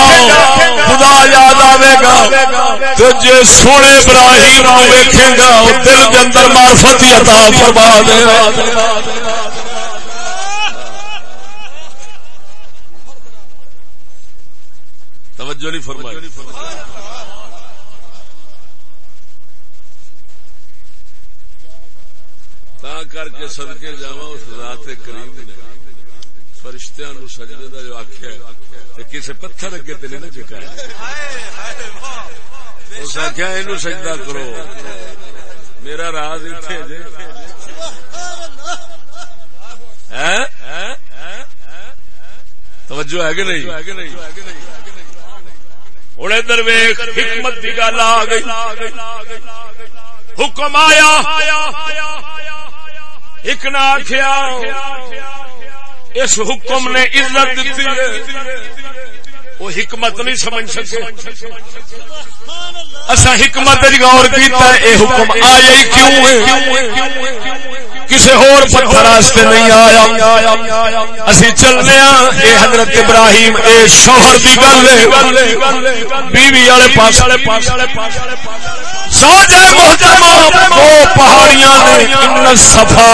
خدا یاد آئے گا۔ تو جے سونے ابراہیم دیکھے گا دل کے اندر مارفت عطا فرما دے۔ توجہ نہیں فرمائی۔ کر کے سدکے جا اس رات کریم نے۔ فرشتیاں نو سجدے دا جو آخیا کسی پتھر اگے تے نہیں جکایا اس آخیا یہ سجدہ کرو۔ میرا راز اتنے جی توجہ ہے کہ نہیں؟ ہوں ادھر ویخ حکمت کی گل آ گئی۔ حکم آیا۔ ایک نہ آخیا اس حکم نے عزت دیتی ہے۔ وہ حکمت نہیں سمجھ سکے۔ اصا حکمت غور کیتا ہے، اے حکم آیا ہی کیوں ہے؟ کسی ہور پتھر راستے نہیں آیا۔ اسی چلنے اے حضرت ابراہیم، اے شوہر دی گل ہے۔ بیوی والے پاس والے پاس والے پاس والے پاس پہاڑیاں نے ان صفا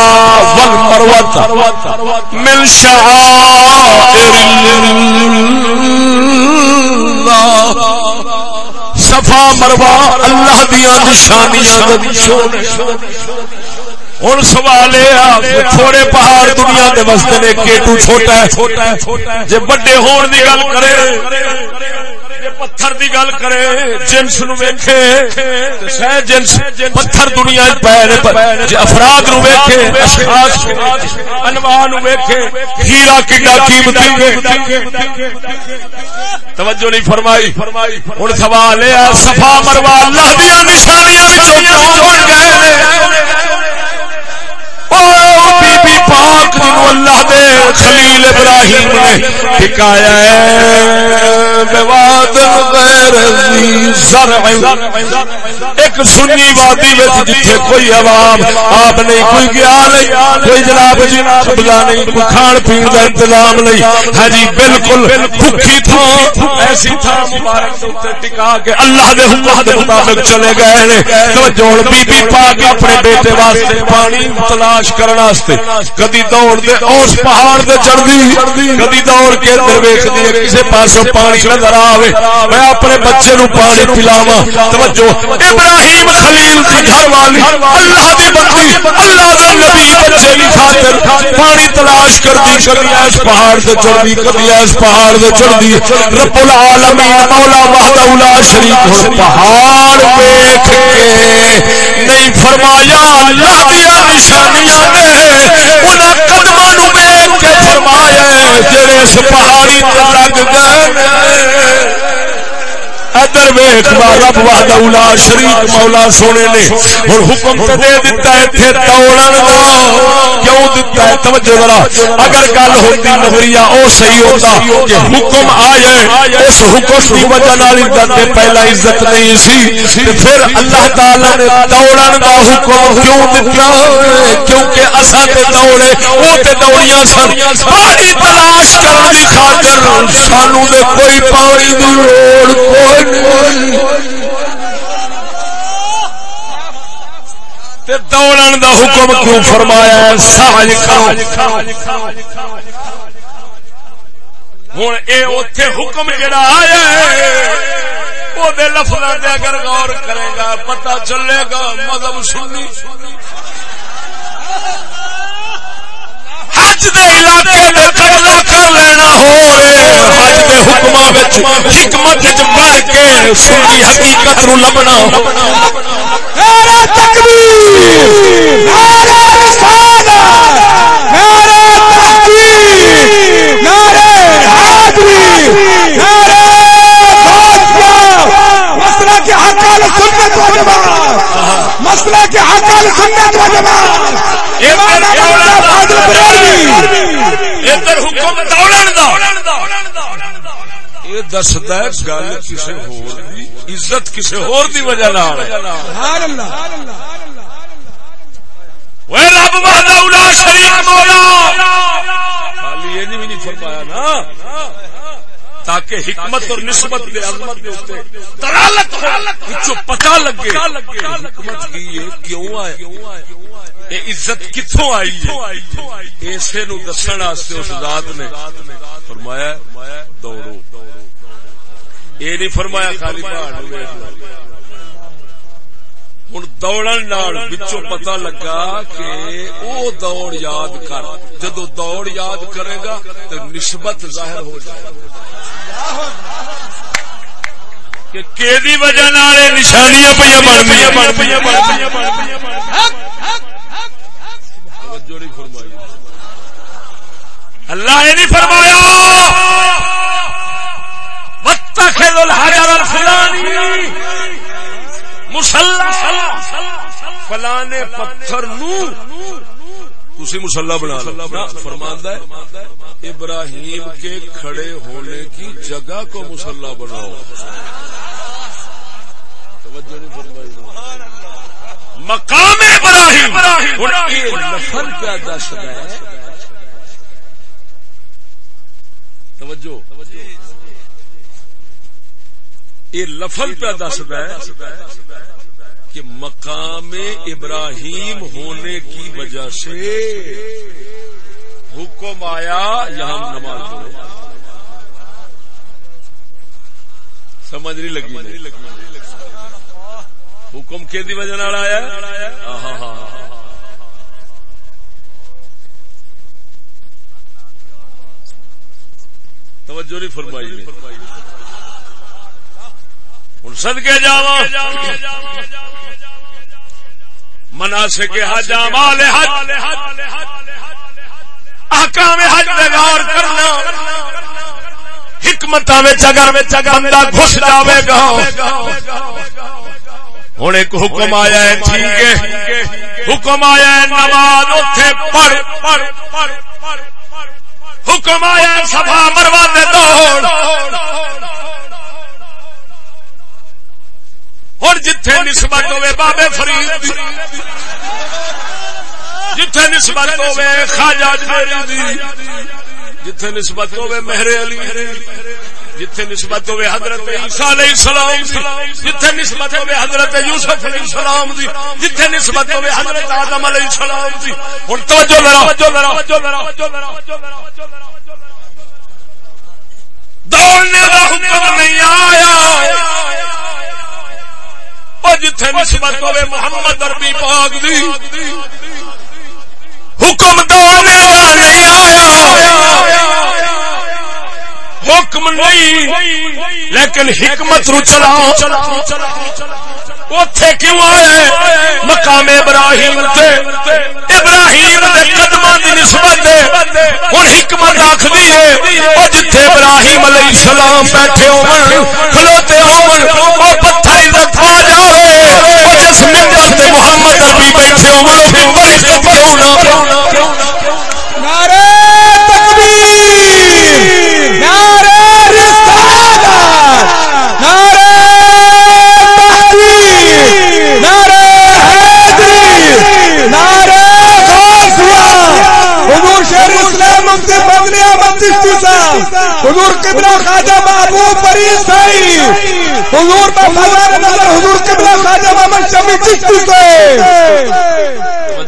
والمروت من شعائر اللہ صفا مروا اللہ دیا نشانیاں ہوں سوال یہ تھوڑے پہاڑ دنیا کے وستے نے کیٹو چھوٹا ہے؟ جی بڑے ہون کی گل کرے۔ پتھر دی گل کرے، جنس نو ویکھے سہ جنس پتھر دنیا پے جے افراد نو ویکھے، اشخاص انواع نو ویکھے، ہیرا کڈا قیمتی توجہ نہیں فرمائی۔ ہن سوال ہے صفا مروا اللہ دی نشانیاں وچوں کیوں بن گئے بی بی پاک جنو اللہ دے خلیل ابراہیم نے ٹھکایا ہے بواد غیر ایک سنی وادی جتھے کوئی عوام آپ نہیں، کوئی گیا نہیں، کوئی جناب جی قبضہ نہیں، کوئی کھان پین کا انتظام نہیں۔ ہاں جی بالکل بھوکی تھا ایسی تھا مبارک ٹکا کے اللہ دے حکم دے مطابق چلے گئے نے۔ توجہ بی بی پاک اپنے بیٹے واسطے پانی تلاش کرنے واسطے۔ کدی دوڑ دے اس پہاڑ تے چڑھ دی۔ کدی دوڑ کے اندر ویکھدی ہے، کسے پاسوں پانی نظر آوے، میں اپنے بچے نو پانی پلاواں۔ توجہ، ابراہیم خلیل دی گھر والی، اللہ دی بندی، اللہ دے نبی بچے دی خاطر پانی تلاش کر دی کبھی اس پہاڑ تے چڑھ دی کبھی اس پہاڑ تے چڑھ دی رب العالمین مولا وحدہ لا شریک ہو۔ پہاڑ دیکھ کے نہیں فرمایا، اللہ دیا نشانیاں نے۔ انہاں قدماں نو کے فرمایا جڑے اس پہاڑی تے لگ گئے ادر ویخ رب وحدہ شریف مولا سونے نے۔ ہن حکم دے دتا ہے ایتھے توڑن دا۔ کیوں دتا ہے؟ توجہ ذرا۔ اگر گل ہوندی نظریہ او صحیح ہوتا کہ حکم آئے، اس حکم دی وجہ نال عزت تے پہلا عزت نہیں سی۔ تے پھر اللہ تعالی نے توڑن دا حکم کیوں دتا؟ کیونکہ اساں تے دوڑے، او تے دوڑیاں سن۔ پانی تلاش کرن دی خاطر سانو دے کوئی پانی دی لوڑ کوئی دوڑن دا حکم کیوں فرمایا سہج ہوں اے اوتھے حکم جڑا آیا وہ لفظ اگر غور کرے گا، پتہ چلے گا، مذہب سنی۔ حج دے علاقے دے قبضہ کر لینا ہو حج دے حکماں وچ حکمت وچ بڑھ کے سنی حقیقت نو لبنا۔ نعرہ تکبیر نعرہ رسالت نعرہ تحقیق نعرہ حاضری نعرہ مسئلہ کے حق سنت و جماعت مسئلہ کے حق سنت و جماعت دستا گل کسی عزت کسی ہور دی وجہ رب مولا۔ خالی یہ نہیں فرمایا نا۔ تاکہ حکمت اور نسبت دے عظمت دے اوپر ترالت پتہ لگے۔ حکمت کی کیوں آئے؟ عزت کتوں آئی ہے؟ اسے نو دسن واسطے اس ذات نے فرمایا، دوڑو۔ یہ نہیں فرمایا خالی پہاڑ ہوں دوڑن بچوں پتا لگا کہ وہ دوڑ یاد کر۔ جدو دوڑ یاد کرے گا تو نسبت ظاہر ہو جائے کہ وجہ نشانیاں پہ بن پہ توجہ نہیں فرمائی۔ اللہ نے نہیں فرمایا! واتخذ الحجر الفلانی مسلح. فلانے پتھر نو تسی مسلح بنا لو. فرماندا ہے ابراہیم کے کھڑے ہونے کی جگہ کو مسلح بناؤ۔ توجہ نہیں فرمائی۔ مقام ابراہیم۔ نفل کیا دس ہے؟ توجہ۔ یہ لفل پہ دس ہے کہ مقام ابراہیم ہونے کی وجہ سے حکم آیا، یہاں نماز پڑھو۔ سمجھ نہیں لگی حکم کہ وجہ آیا؟ توجہ نہیں فرمائی ہوں سد کے جا منا سے کہ حج مال حج۔ احکام حج غور کرنا۔ حکمت اگر بندہ گھس جاوے گا۔ ہوں ایک حکم آیا ہے، ٹھیک ہے۔ حکم آیا ہے، نماز اتے پڑھ۔ پڑھ پڑھ حکم آیا سفا مروا جتھے نسبت ہوئے بابے فرید دی، جتھے نسبت ہوئے خواجہ اجمیری دی، جتھے نسبت ہوئے مہر علی، جتھے نسبت ہوئے حضرت عیسیٰ علیہ السلام دی، جتھے نسبت ہوئے حضرت یوسف علیہ السلام دی، جتھے نسبت ہوئے حضرت آدم علیہ السلام دی۔ ہن توجہ ذرا۔ دوڑنے دا حکم نہیں آیا۔ او جتھے نسبت ہوئے محمد عربی پاک دی حکم دوڑنے دا نہیں آیا حکم نہیں لیکن حکمت رو چلا اتے کیوں آئے مقام ابراہیم تے ابراہیم دے قدمہ دی نسبت ہوں حکمت آخری ہے وہ جتھے ابراہیم علیہ السلام بیٹھے ہو کھلوتے ہو پتھر عزت پا جائے جس منبر تے محمد عربی بیٹھے ہو ممبر عزت کیوں نہ؟ فضلی صاحب حضور قبلہ خواجہ محبوب فرید سائی حضور پر خزانہ نظر، حضور قبلہ خواجہ محمد شفیع چشتی صاحب۔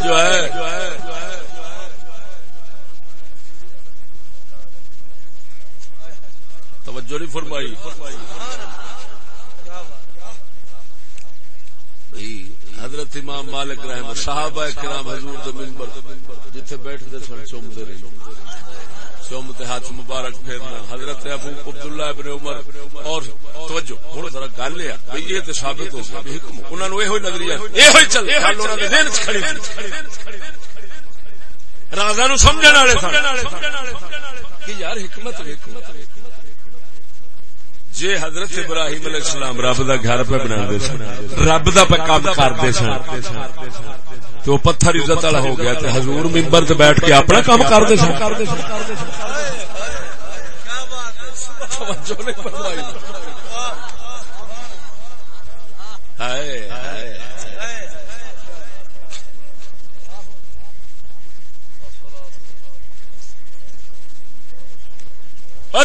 جو ہے۔ توجہ نہیں فرمائی۔ حضرت امام مالک رحم صحابہ کرام حضور دے منبر، جتھے بیٹھتے سن چومتے رہے۔ چومتے ہاتھ مبارک پھیرنا۔ حضرت ابو عبداللہ ابن عمر۔ اور توجہ ہن ذرا گل ہے بھئی یہ تے ثابت ہو گیا۔ حکم۔ انہاں نو ایہی نظریہ۔ ایہی چل۔ گل انہاں دے ذہن وچ کھڑی رازاں نو سمجھن والے سن۔ کہ یار حکمت ویکھو۔ جے حضرت ابراہیم علیہ السلام رب دا گھر پہ بنا دے سن رب دا پہ کام کردے سن۔ تو پتھر عزت والا ہو گیا تے حضور ممبر تے بیٹھ کے اپنا کام کردے سن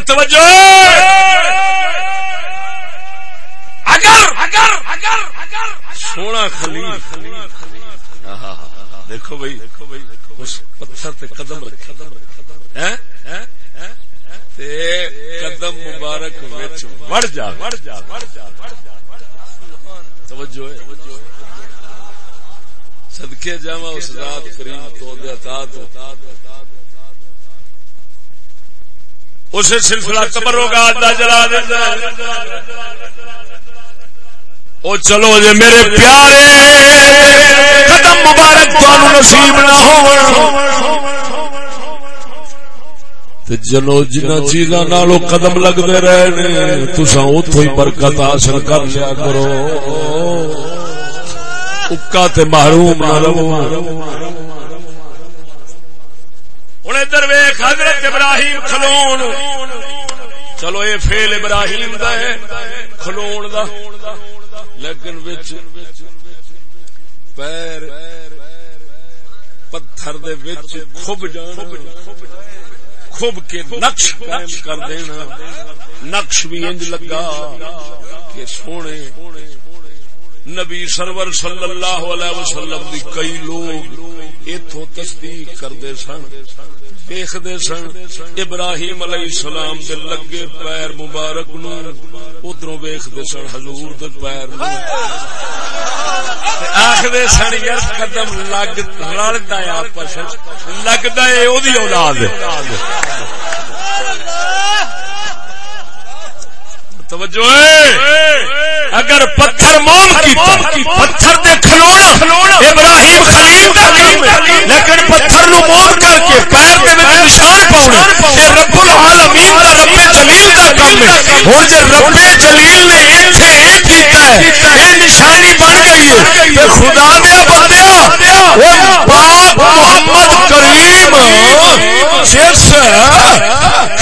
توجہ اگر اگر اگر اگر سونا خلیل دیکھو بھائی، اس پتھر تے قدم رکھ ہیں؟ تے قدم مبارک وچ وڑ جا۔ توجہ ہے۔ صدقے جاواں اس ذات کریم تو دے عطا تو اسے سلسلہ تبرکات دا جلا دیندا او چلو جے میرے پیارے۔ مبارک تانوں نصیب نہ ہون جنو جنہ چیزاں نالو قدم لگدے رہے نے تساں اوتھوں ہی برکت حاصل کر لیا کرو۔ اکا تے محروم نہ رہو۔ ہن ادھر ویکھ حضرت ابراہیم کھلون۔ چلو اے فعل ابراہیم دا ہے کھلون دا۔ لیکن وچ پیر پتھر دے وچ کھب جانا کھب کے نقش قائم کر دینا نقش بھی انج لگا کہ سونے نبی سرور صلی اللہ علیہ وسلم دی کئی لوگ اتو تصدیق کرتے سن دیکھتے سن ابراہیم علیہ السلام دے لگے پیر مبارک نو ادھر ویختے سن حضور دے پیر نو آخر سن یار قدم لگ رلتا ہے آپس لگتا ہے وہ اولاد توجہ اگر پتھر موم کی پتھر دے کھلونا ابراہیم خلیل دا کام ہے لیکن پتھر نو موم کر کے پیر دے وچ نشان پاونا اے رب العالمین دا رب جلیل دا کام ہے۔ ہن جے رب جلیل نے ایتھے اے کیتا ہے اے نشانی بن گئی ہے۔ تے خدا دے بندیا او پاک محمد کریم۔ جس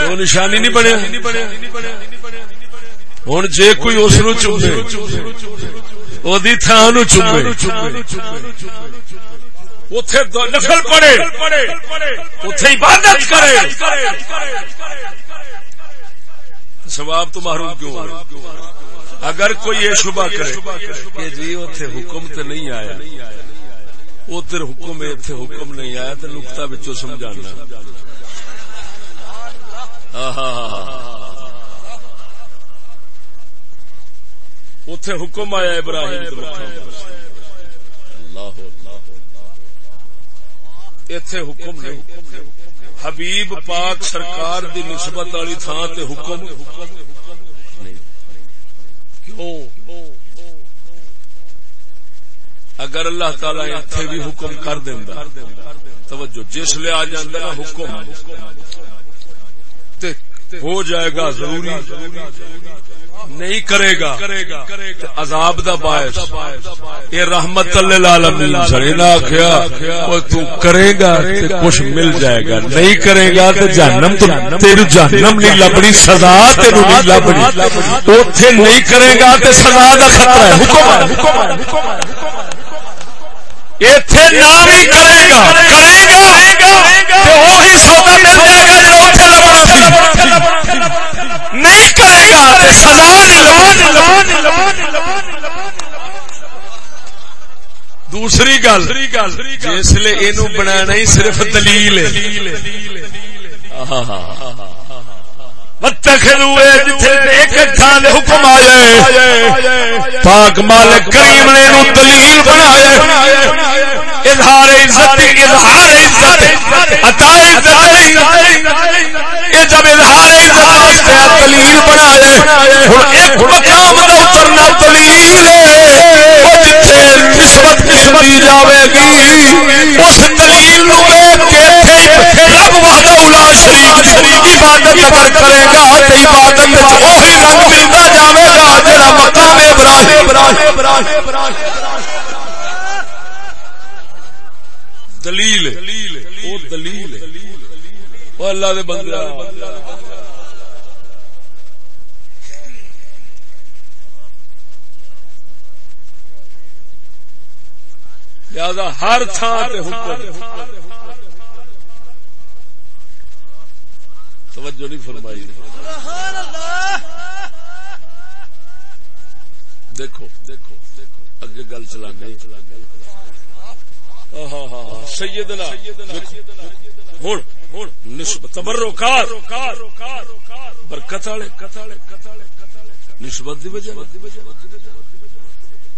تو نشانی نہیں بنیا؟ ہوں جے کوئی اس نو چومے وہ تھان چومے۔ اتے نفل پڑے اتے عبادت کرے۔ سواب تو محروم کیوں ہو؟ اگر کوئی یہ شبہ کرے کہ جی اتے حکم تو نہیں آیا ادھر حکم اتنے حکم نہیں آیا تو نقتا بچوں سمجھانا۔ اتے حکم آیا ابراہیم اللہ اتے حکم نہیں حبیب پاک سرکار دی نسبت والی تھان تے حکم کیوں؟ اگر اللہ تعالی اتنے بھی حکم کر دینا توجہ، جس لے آ جانا نا حکم ہو جائے گا ضروری، نہیں کرے گا عذاب دا باعث۔ یہ رحمت للعالمین سڑے نہ کیا وہ تو کرے گا تے کچھ مل جائے گا، نہیں کرے گا تے جہنم تو تیرے جہنم نہیں لبنی، سزا تیرے نہیں لبنی۔ اوتھے نہیں کرے گا تے سزا دا خطرہ ہے، حکم ہے۔ حکم ایتھے نام ہی کرے گا کرے گا تے وہی سودا مل جائے گا جو نہیں کرے گا سزا نہیں دوسری گل، جس لیے یہ بنانا صرف دلیل حکم آئے۔ پاک مالک کریم نے دلیل بنایا۔ اظہار عزت اظہار عزت۔ عطا یہ جب اظہار عزت دلیل بنایا ایک مقام کا اترنا دلیل جتھے نسبت نسبتی جاوے گی، اس دلیل رب وحدہ الا شریک عبادت اگر کرے گا عبادت رنگ جاوے گا جڑا مقام ابراہیم۔ دلیل۔ او اللہ دے بندے لہذا ہر تھان پہ حکم۔ توجہ نہیں فرمائی۔ دیکھو دیکھو اگے گل چلا سیدنا۔ تبرکات برکت والے نسبت دی وجہ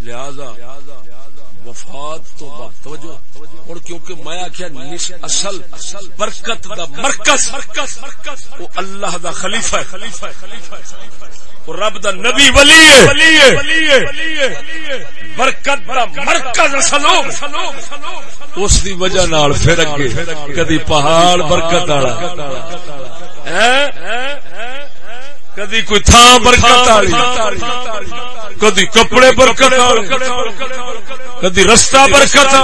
لہذا وفات تو بعد توجہ اور کیونکہ میں آخیا اصل برکت دا مرکز وہ اللہ دا خلیفہ رب دا نبی ولی برکت دا مرکز اس دی وجہ نال پھر اگے کدی پہاڑ برکت والا۔ کدی کوئی تھان برکت والی۔ کدی کپڑے برکت والے۔ کدی رستہ برکت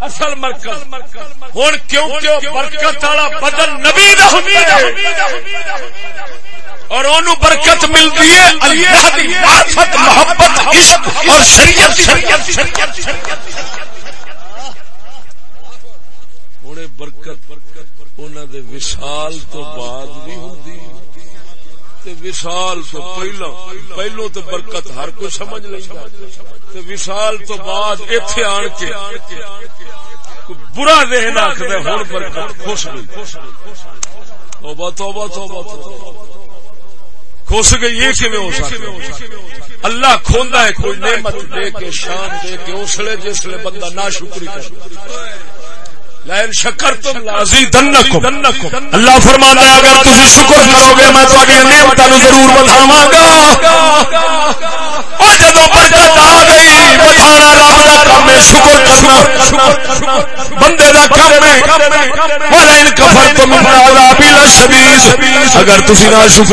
اصل مرکز۔ ہوں کیوں کیوں برکت والا بدن نبی اور انہوں برکت ملتی ہے اللہ دی معرفت محبت، عشق اور شریعت ہوں برکت انہوں دے وشال تو بعد بھی ہوندی وشال تو پہلا پہلو تو برکت ہر کوئی سمجھ لینا وشال تو بعد اتے آن کے برا ذہن آخر ہوں برکت، خوش گئی توبہ توبہ توبہ خوش گئی یہ کیون ہو سکتا اللہ کھوندا ہے، کوئی نعمت دے کے، شان دے کے اسلے جسلے بندہ ناشکری شکری اللہ فرمانا ہے اگر شکر کرو گے میں ضرور بتاوا گا۔ جب برکت آ گئی بتانا رب کا کام ہے شکر کرنا۔ بندے کا کام ہے۔ عذاب لشدید۔ اگر تسی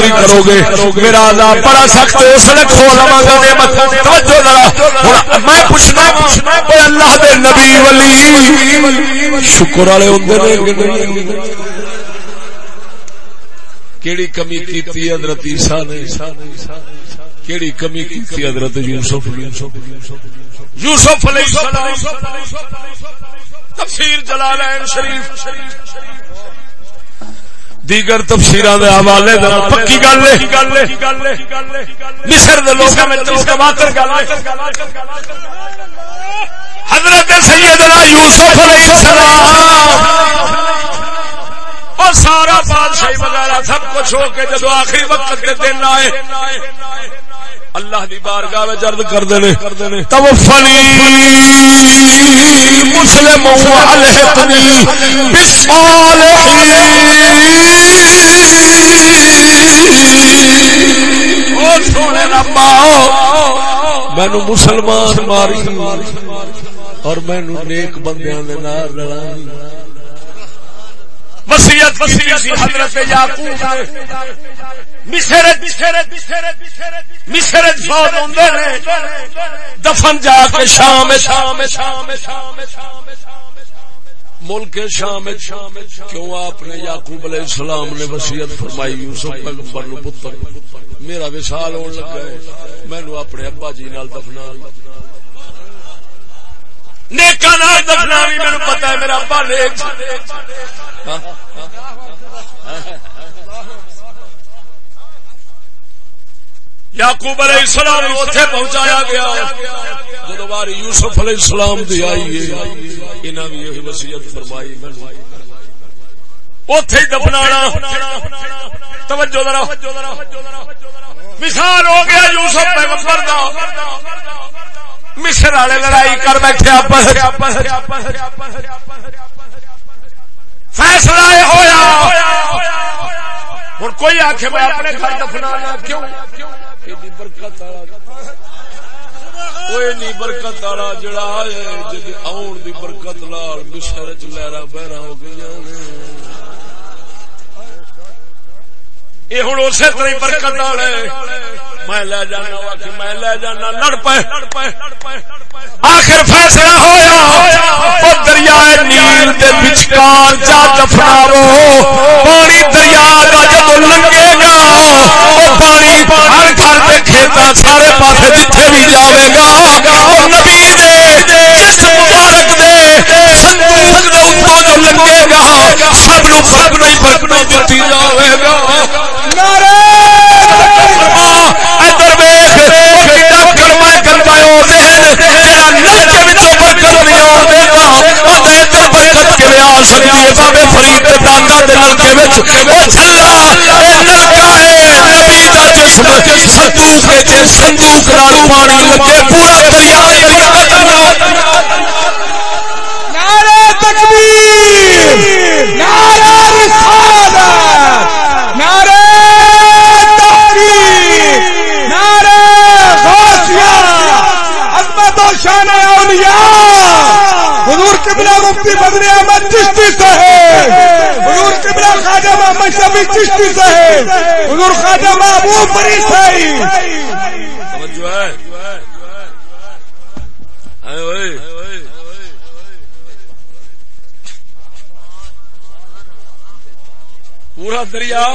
کرو گے میرا عذاب بڑا سخت ہے اس نے کھو لواں گا نعمت۔ توجہ ذرا میں پوچھنا اے اللہ دے نبی ولی شکر والے ہوندے کیڑی کمی کیتی حضرت عیسیٰ نے؟ کیڑی کمی کیتی حضرت یوسف یوسف علیہ السلام، تفسیر جلالین شریف۔ دیگر تفسیران دے حوالے پکی گل ہے۔ مصر دے لوکاں گل ہے۔ حضرت سیدنا یوسف علیہ السلام اور سارا بادشاہی وغیرہ سب کچھ ہو کے جدو آخری وقت کے دن آئے، اللہ دی بارگاہ میں جرد کر دینے توفنی مسلم والحقنی بالصالحین۔ او سونے ربا مینو مسلمان ماری۔ اور مینو نیک بندیاں دے نال رلائی۔ وسیعت وسیعت حضرت یعقوب مصر مصر فوت ہوندے نے۔ دفن جا کے شام شام شام شام ملک شام کیوں آپ نے یعقوب علیہ السلام نے وسیعت فرمائی؟ یوسف پیغمبر نو پتر۔ میرا وصال ہون لگا ہے۔ مینوں اپنے ابا جی نال دفنا نیکا نال دفنا بھی مینوں پتہ ہے میرا ابا نیک یعقوب علیہ السلام اتنے پہنچایا گیا۔ جدو باری یوسف علیہ السلام دی آئی ہے، انہاں بھی یہی وصیت فرمائی اوتھے دفنا توجہ ذرا۔ مثال ہو گیا یوسف پیغمبر دا۔ مصر والے لڑائی کر بیٹھے فیصلہ ہوا ہوں کوئی آخ میں اپنے گھر دفنا کیوں؟ برکت کوئی نہیں برکت والا جڑا جی آن دی برکت لال مشر چ لہرا بہرا ہو گئی یہ ہوں اسی طرح برکت والا میں لے جانا میں لے جانا، لڑ پے۔ آخر فیصلہ ہوا دریائے نیل دے بچکار جا دفناو پانی دریا کا جب لنگے گا، وہ پانی ہر گھر کے کھیتا سارے پاس جتھے بھی جاوے گا۔ نبی دے، جس مبارک دے سندوق دے اتوں جو لنگے گا، سب نو سب نہیں برکنا دیتی جاوے گا۔ نعرہ ادھر ویکھ کیڑا کلمہ کروایا ذہن جڑا نلکے وچوں برکت نہیں آوے گا اوندا ادھر برکت کیویں آ سکتی ہے، بابے فرید دے دادا دے نلکے وچ۔ او چھلا اے نلکا ہے، نبی دا جسم صندوق وچ صندوق نال پانی لگے، پورا دریا برکت نعرہ تکبیر، نعرہ رسالت، نعرہ تحقیق نعرہ غوثیہ۔ عظمت و شان اولیاء۔ قبلہ مفتی بدر احمد چشتی صاحب۔ حضور قبلہ خواجہ محمد شفیع چشتی صاحب۔ حضور خواجہ محبوب بری صاحب۔ توجہ ہے۔ اے اوئے پورا دریا۔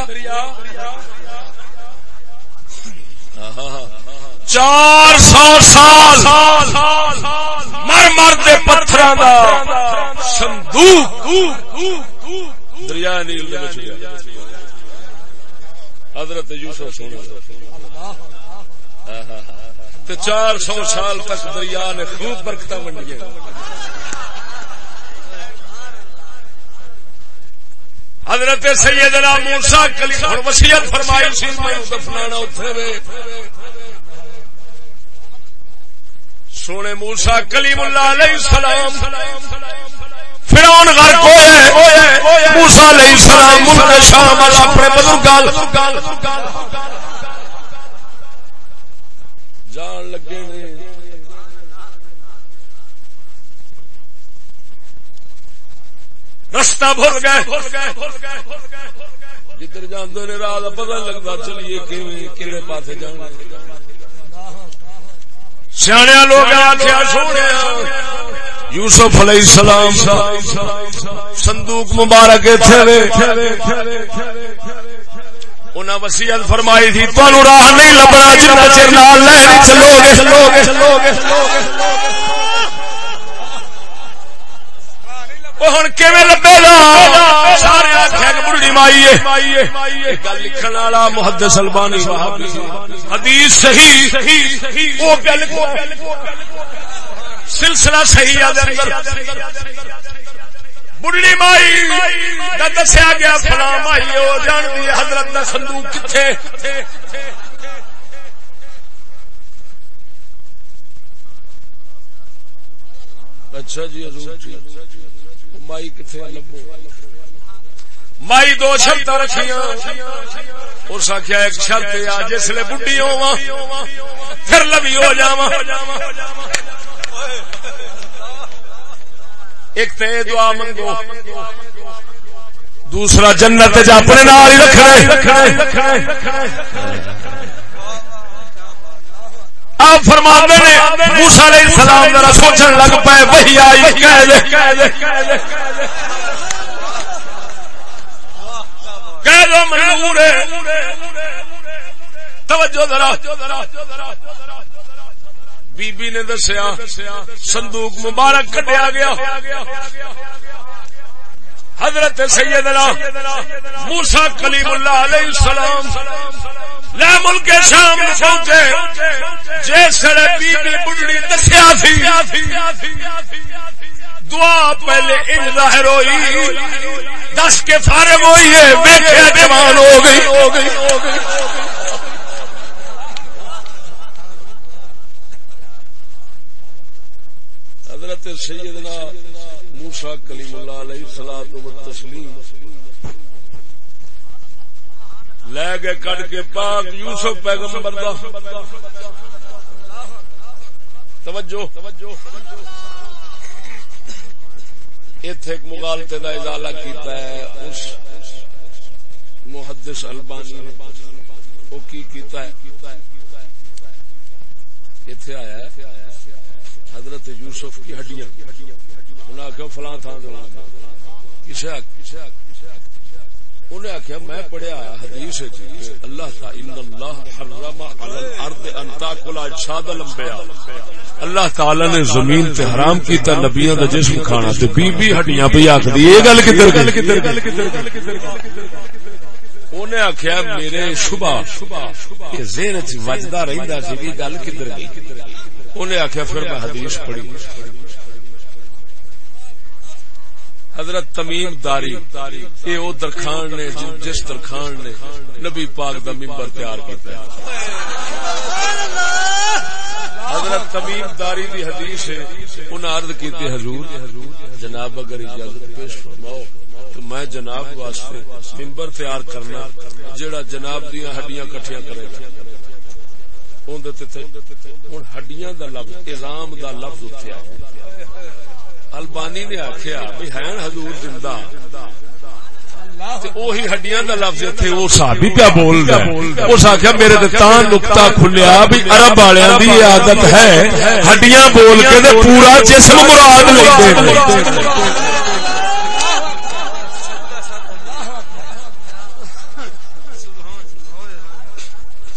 چار سو سال۔ مر مر دے پتھر صندوق دریا نیل دے وچ گیا۔ حضرت یوسف سونا تے چار سو سال تک دریا نے خوب برکت منڈی حضرت سیدنا موسیٰ کلیم وسیعت فرمائی سی، میں دفنانا اتھے وے۔ سونے موسیٰ کلیم اللہ علیہ السلام۔ فرعون غرق ہوئے موسیٰ علیہ السلام ملک شام اپنے بزرگال جان لگے نے۔ رستہ بھول گئے۔ جدھر جاندے نے راہ دا پتہ لگدا چلیے کیویں، کیڑے پاسے جانا سیاح لوگ آخیا سونے یوسف علیہ السلام صندوق مبارک وسیعت فرمائی تھی تمہیں راہ نہیں لبنا جنہ چر نال لے چلو گے ہوں لبے گا سارے آخیا بڑی مائی گل لکھن والا محدث البانی حدیث صحیح وہ سلسلہ صحیح بڑھڑی مائی کا دسیا گیا فلاں مائی وہ جانتی حضرت کا صندوق کتنے اچھا جی حضور جی مائی کتنے لبو؟ مائی دو شرط رکھیاں۔ اس آخیا ایک شرط آ جس لے بڈی ہوا پھر لبی ہو جا ایک تو دعا منگو۔ دوسرا جنت اپنے نال ہی رکھنا آپ فرما نے موسا علیہ السلام ذرا سوچن لگ پائے وہی آئی کہہ دے۔ کہہ دو منظور ہے۔ توجہ ذرا۔ بی بی نے دسیا صندوق مبارک کٹیا گیا۔ حضرت سیدنا موسا کلیم اللہ علیہ السلام لے ملک شام پہنچے جس بی بی بڑھڑی دسیا تھی۔ دعا پہلے ان ظاہر ہوئی، دس کے فارغ ہوئی ہے بیٹھے جوان ہو گئی۔ ہو گئی ہو گئی حضرت سیدنا موسا کلیم اللہ علیہ سلاد و تسلیم لے گئے کٹ کے پاک یوسف پیغمبر دا۔ توجہ۔ ایتھے ایک مغالطے دا ازالہ کیتا ہے، اس محدث البانی نے۔ وہ کی کیتا ہے؟ ایتھے آیا ہے، حضرت یوسف کی ہڈیاں۔ انہیں آخیا فلاں تھان کسے انہیں آخیا میں پڑھیا حدیث جی اللہ اللہ حرم الارض ان تاکل اجساد الانبیاء اللہ تعالی نے زمین تے حرام کیتا نبیوں دا جسم کھانا تے بی بی ہڈیاں پہ آکھ دی۔ اے گل کدھر گل انہیں آخیا میرے شبہ ذہن چ وجدا رہندا سی گل کدھر گئی؟ انہیں آخیا پھر میں حدیث پڑھی۔ حضرت تمیم داری، یہ وہ درخان نے جس درخان نے نبی پاک دا ممبر تیار کیا حضرت تمیم داری دی حدیث ہے انہیں عرض کی حضور، جناب اگر اجازت پیش فرماؤ تو میں جناب واسطے ممبر تیار کرنا جڑا جناب دیا ہڈیاں کٹھیاں کرے گا۔ ہڈیاں دا لفظ ازام دا لفظ اتیا البانی نے آخیا بھی ہے حضور زندہ۔ ہڈیاں دا لفظ وہ صحابی پیا بول رہا اس آخیا میرے تان نکتا کھلیا بھی عرب والوں عادت ہے۔ ہڈیاں بول کے پورا جسم مراد لگتے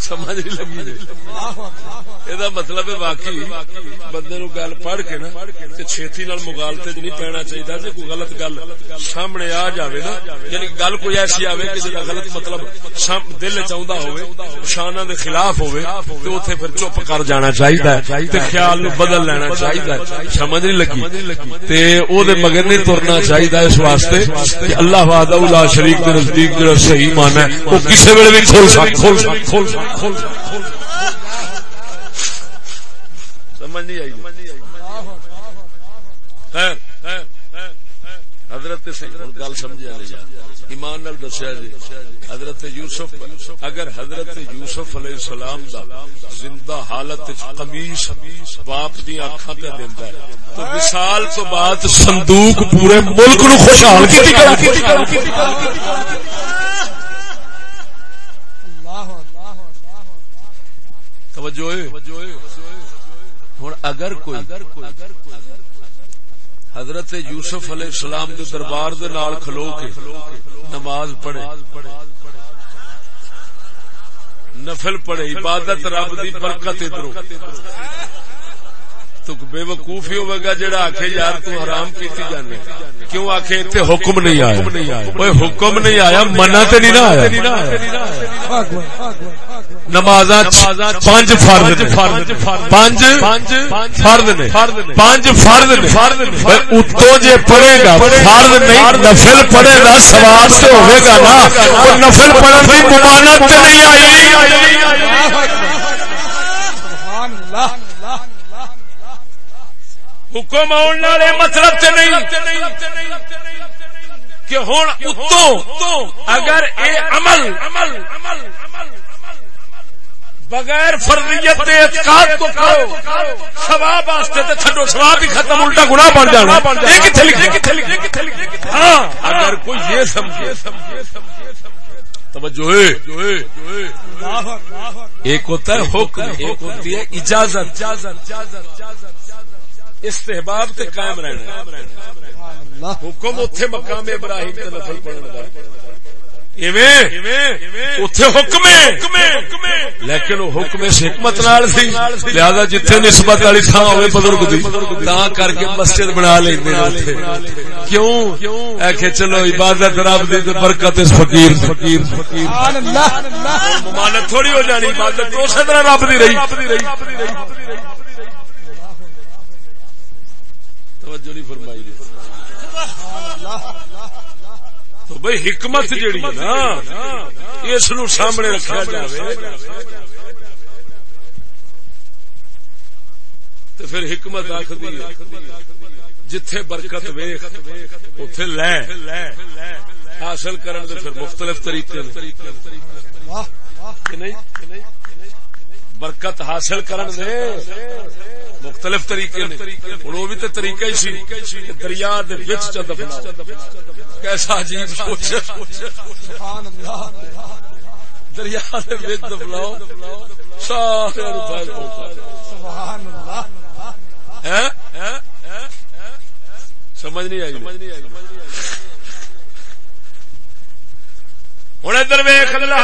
سمجھ لگی۔ یہ مطلب واقعی بندے نو گل پڑھ کے نا چھتی نال مغالتے نہیں پینا چاہیے جی کوئی غلط گل سامنے آ جائے نا یعنی گل کوئی ایسی آئے کہ جا غلط مطلب دل چاہتا ہو شانہ دے خلاف ہوئے تو اتنے پھر چپ کر جانا چاہیے خیال نو بدل لینا چاہیے سمجھ نہیں لگی تے او دے مگر نہیں ترنا چاہیے اس واسطے کہ اللہ وعدہ اللہ شریک کے نزدیک جو صحیح مانا ہے وہ کسی ویلے بھی کھول سک کھول سک کھول سک کھول سک سمجھ نہیں آئی جی۔ خیر، حضرت گل سمجھا ایمان نال دسیا جی۔ حضرت یوسف، اگر حضرت یوسف علیہ السلام دا زندہ حالت قمیص باپ دی اکھاں تے دیندا ہے، تو وصال تو بعد صندوق پورے ملک نو خوشحال کیتی کرا اللہ اللہ توجہ ہوں اگر کوئی حضرت یوسف علیہ السلام کے دربار دے نال کھلو کے نماز پڑھے، نفل پڑھے، عبادت رب دی برکت ادھر تو بے وقوف ہی ہوگا جڑا آخ یار تو حرام کیتی جانے۔ کیوں آخ اتنے حکم نہیں آیا؟ حکم نہیں آیا منا تو نہیں نہ آیا۔ نماز پانچ فرد پانچ فرد نے۔ پانچ فرد اتو جی پڑھے گا فرد نہیں، نفل پڑھے گا سوال سے ہوئے گا نا۔ نفل پڑھنے کی ممانت نہیں آئی۔ حکم آنے مطلب نہیں کہ ہوں اتو اگر اے عمل بغیر فرضیت اعتقاد کو کرو، ثواب واسطے تے چھڈو، ثواب ہی ختم، الٹا گناہ بن جانا۔ یہ کتھے لکھے ہاں اگر کوئی یہ سمجھے۔ توجہ ایک ہوتا ہے حکم، ایک ہوتی ہے اجازت۔ استحباب تے قائم رہنا حکم اتنے مقام ابراہیم تے نفل پڑھنے کا لیکن حکم اس حکمت نال سی، لہذا جتھے نسبت والی تھان ہوئے بزرگ دی تا کر کے مسجد بنا لیندے کیوں؟ اے چلو، عبادت رب دی تے برکت اس فقیر فقیر سبحان اللہ ممانت تھوڑی ہو جانی، عبادت تو اسی طرح رب دی رہی۔ توجہ نہیں فرمائی تو بھائی حکمت جیڑی ہے نا اس نو سامنے رکھا جائے تو پھر حکمت آخری جتھے برکت ویخ اتے لے۔ حاصل کرن دے پھر مختلف طریقے برکت حاصل کرن دے۔ مختلف طریقے نے۔ وہ بھی تو طریقہ ہی سی دریا دفنا کیسا عجیب سوچ دریا دفناؤ سارے سمجھ نہیں آئی۔ ہوں ادھر ویخ اللہ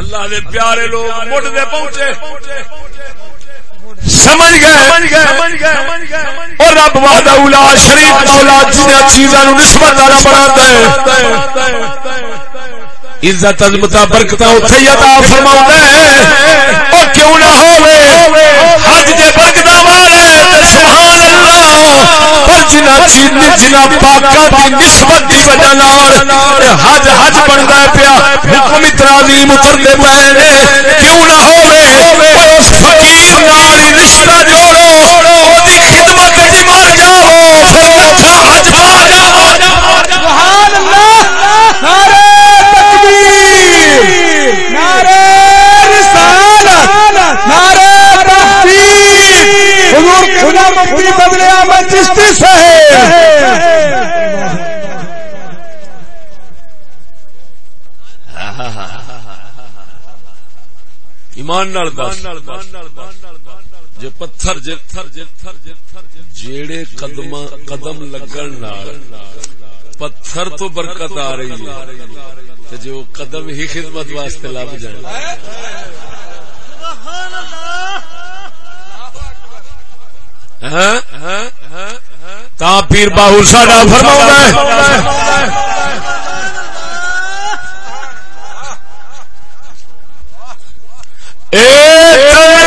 اللہ دے پیارے لوگ مٹ دے پہنچے۔ سمجھ گئے؟ اور رب وحدہ اولا شریف مولا جنہیں چیزاں نسبت والا بنا دے عزت عظمت برکتاں اوتھے ہی عطا فرماوندا ہے۔ او کیوں نہ ہوے حج دے برکتاں والے سبحان اللہ پر جنا چین جنا پاکا دی نسبت دی وجہ نال حج حج بندا ہے پیا، حکم اتراضیم اتردے پے نے۔ کیوں نہ ہوے اس فقیر نال رشتہ جوڑو، او دی خدمت وچ جی، مر جاؤ۔ پھر اچھا حج پا جاؤ سبحان اللہ نعرہ تکبیر نعرہ رسالت نعرہ تحقیق حضور خدا مفتی بدل احمد چشتی صاحب۔ ایمان نال دس جے پتھر جیڑے قدم قدم لگن نال پتھر تو برکت آ رہی ہے جو قدم ہی خدمت واسطے لب جائے۔ اللہ۔ تا پیر باہو ساڈا فرما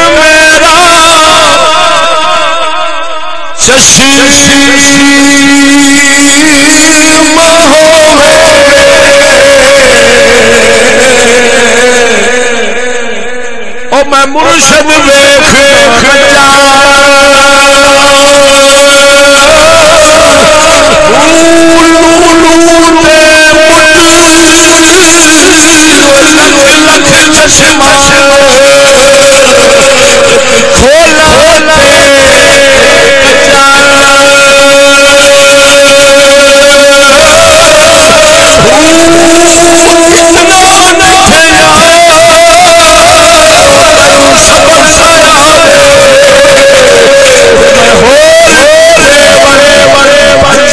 میرا او میں مرشد ویخ بڑے بڑے بڑے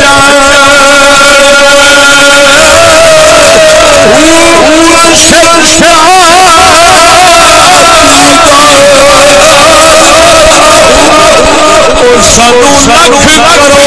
سبحان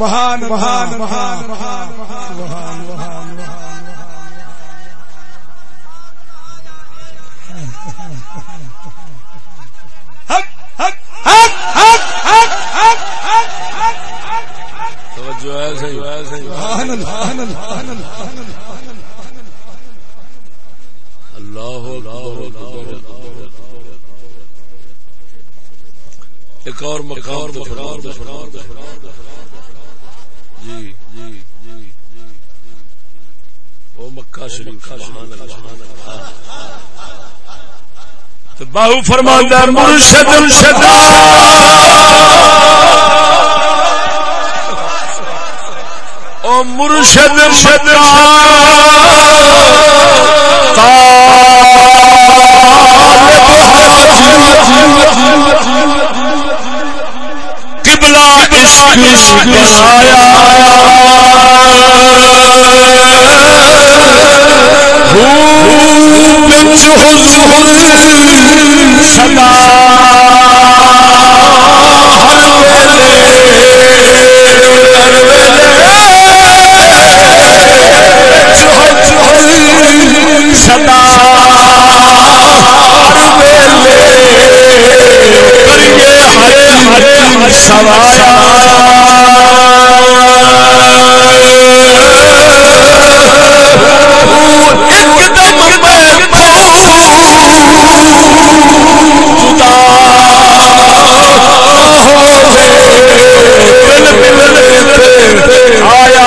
مہان مہان مہان مہان توجہ ہے صحیح. اللہ. اکبر. ایک اور مقام تو فرما دو جی جی جی او مکہ شریف سبحان اللہ۔ تو باہو فرماندہ مرشد مرشد او مرشد مرشد قبلہ عشق بنایا بچ حضور صدا۔ ہر ویلے صدا۔ کریے ہر ہر سوایا ایک دم میں جدا آیا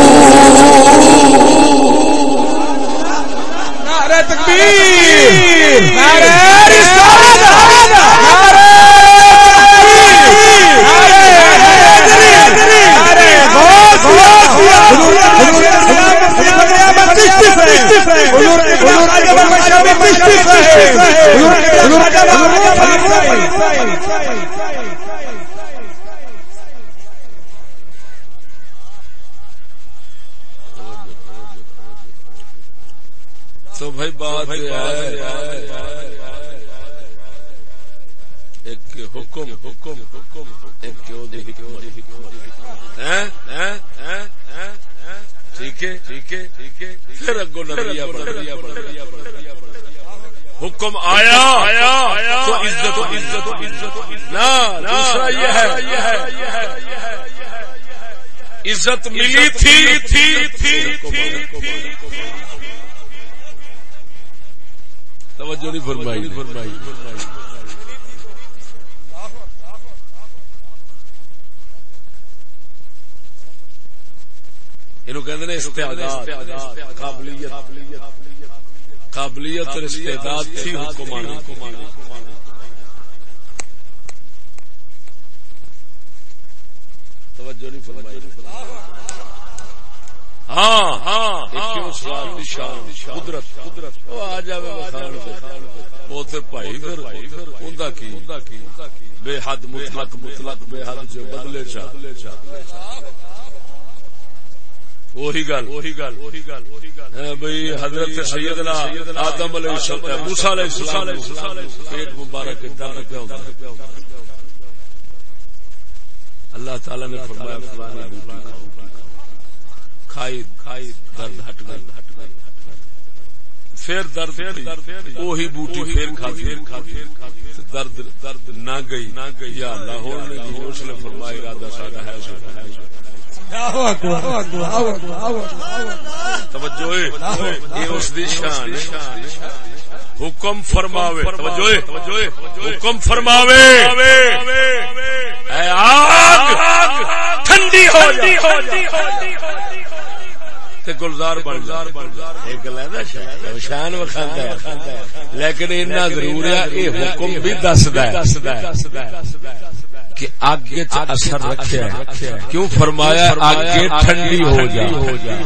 تکبیر نعرہ رسالت نعرہ تحقیق نعرہ غوثیہ حضور چشتی سے حضور خواجہ محمد شامی چشتی سے حضور خواجہ محمد تو بھائی بات ایک حکم حکم حکم ایک ٹھیک ہے ٹھیک ہے ٹھیک ہے پھر اگو نظریہ بڑھ حکم آیا آیا تو عزت عزت عزت نہ دوسرا یہ ہے عزت ملی تھی توجہ نہیں فرمائی۔ فرمائی استعداد قابلیت قابلیت اور استعداد تھی حکمانی توجہ نہیں فرمائی۔ ہاں ہاں قدرت قدرت آ جائے وہ بھائی بے حد مطلق مطلق بے حد جو بدلے چاہ وہی گل وہی گل وہی گل۔ بھائی حضرت سیدنا آدم علیہ السلام موسیٰ علیہ السلام پیٹ مبارک پہ ہوتا اللہ تعالی نے فرمایا کھائی درد ہٹ گئی۔ ہٹ گئی پھر درد وہی بوٹی پھر کھا پھر کھا پھر کھا درد درد نہ گئی۔ نہ گئی۔ یا اللہ ہونے کی اس نے فرمایا ارادہ سارا ہے سو توجہ یہ اس دی شان حکم فرماوے۔ توجہ حکم فرماوے۔ اے آگ! ٹھنڈی ہو جا۔ گلزار بن شان لیکن اتنا ضرور ہے، یہ حکم بھی کہ آگے اثر رکھے کیوں فرمایا؟ آگے ٹھنڈی ہو جائے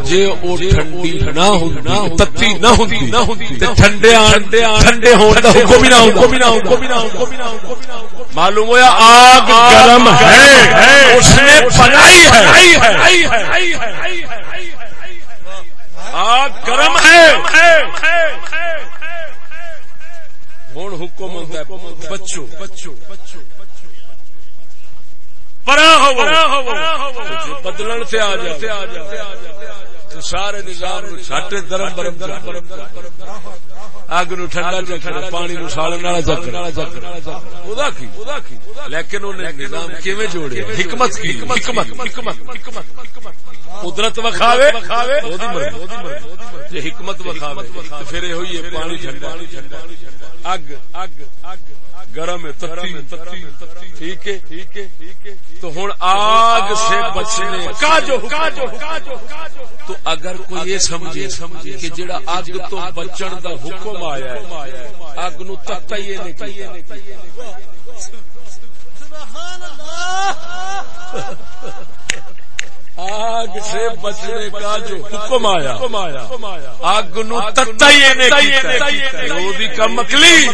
جی وہ ٹھنڈی نہ ہوں تتی نہ ہوں ٹھنڈے ٹھنڈے معلوم ہوا آگ گرم ہے، اس نے بنائی ہے۔ آگ گرم ہے۔ ہوں حکم بچو۔ بچو بچو جی بدلن سے آ جا سارے نظام سٹ گرم برم اگ نو ٹھنڈا چکر پانی نو سالن والا چکر لیکن نظام کیویں جوڑے؟ حکمت کی۔ حکمت حکمت۔ حکمت۔ قدرت وکھاوے جی حکمت وکھاوے پھر یہ ہوئی پانی ٹھنڈا اگ اگ اگ۔ گرم ٹھیک ہے؟ تو ہوں آگ سے بچنے کا جو تو اگر کوئی یہ سمجھے کہ جڑا اگ تو بچن دا حکم آیا ہے اگ نو تتا ہی نہیں سبحان اللہ! آگ سے بچنے کا جو حکم آیا آگ نو تتا ہی کا مکلی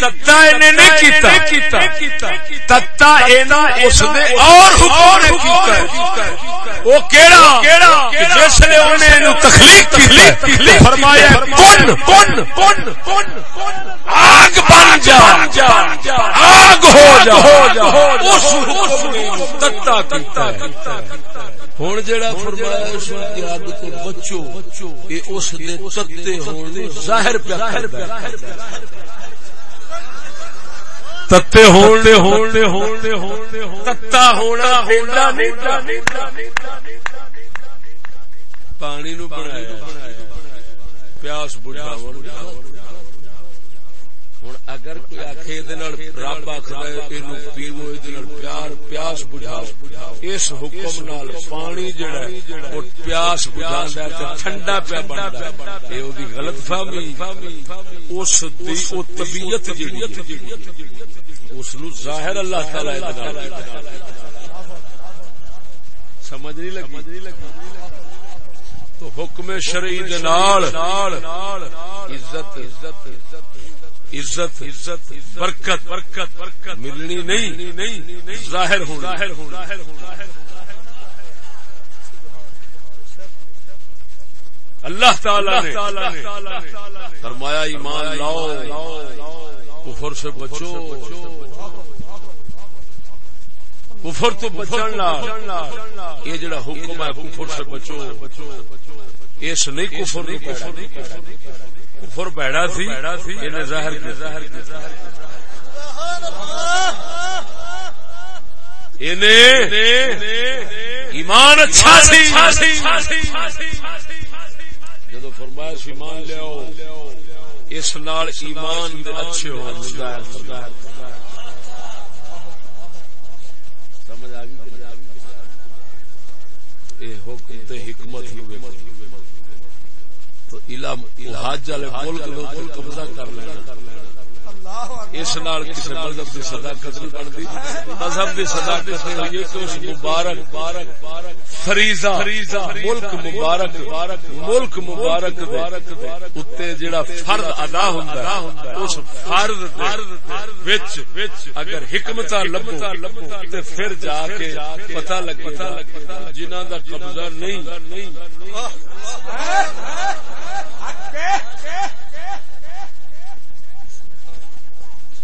تتا نہیں تتا اس نے اور حکم وہ کیڑا؟ جس نے انہیں تخلیق کی فرمایا کن کن کن کن آگ بن جا آگ ہو جا اس حکم تتا کرتا ہے۔ ہوں جڑا فرمایا اس کی اگ تو بچو یہ اس دے تتے ہون ظاہر پہ تتے ہون دے ہون دے ہون دے ہون دے تتا ہونا نہیں پانی نو بنایا۔ پیاس بجھاون ہوں اگر کوئی آخ رب آخر پیو پیار پیاس بجھاؤ اس حکم نال پانی جڑا پیاس بجھا ٹھنڈا پیا بنتا یہ غلط فہمی اس طبیعت اس نو ظاہر اللہ تعالی سمجھ نہیں لگی تو حکم شرعی عزت عزت عزت عزت برکت برکت برکت ملنی نہیں، ظاہر ہوں ظاہر ہوں اللہ تعالی نے فرمایا، ایمان لاؤ، کفر سے بچو۔ کفر تو بچن یہ جڑا حکم ہے کفر سے بچو۔ اس نہیں کفر نہیں کفر بیڑا تھی انہیں ظاہر کی ظاہر ایمان اچھا جدو فرمایا ایمان لیاؤ، اس نال ایمان دے اچھے ہو اے حکم تے حکمت نو تو الہ حج والے ملک قبضہ کر لینا۔ اس نال کسی مذہب کی صداقت نہیں بنتی مذہب کی صداقت ہوئی کہ اس مبارک فریضہ ملک مبارک ملک مبارک اتنے جڑا فرد ادا ہوندا اس فرد وچ اگر حکمت لبو تے پھر جا کے پتہ لگے جنہاں دا قبضہ نہیں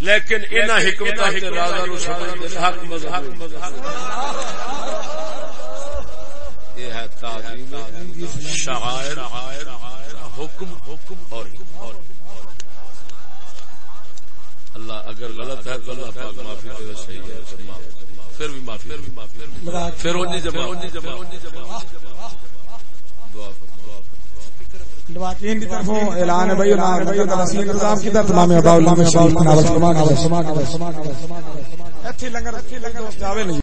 لیکن انہاں حکمتاں تے رازاں نو سمجھدے نے حق مذہب یہ ہے تعظیم شعائر حکم حکم اور اللہ اگر غلط ہے تو اللہ پاک معافی دے صحیح ہے پھر بھی معافی۔ پھر بھی معافی پھر جمع دعا۔ لواکین کی طرف اعلان ہے بھائی تسلیم نظام کی طرف تمام اباء میں شریف نواز فرما کے ایتھی لنگر ایتھی لنگر جاوے نہیں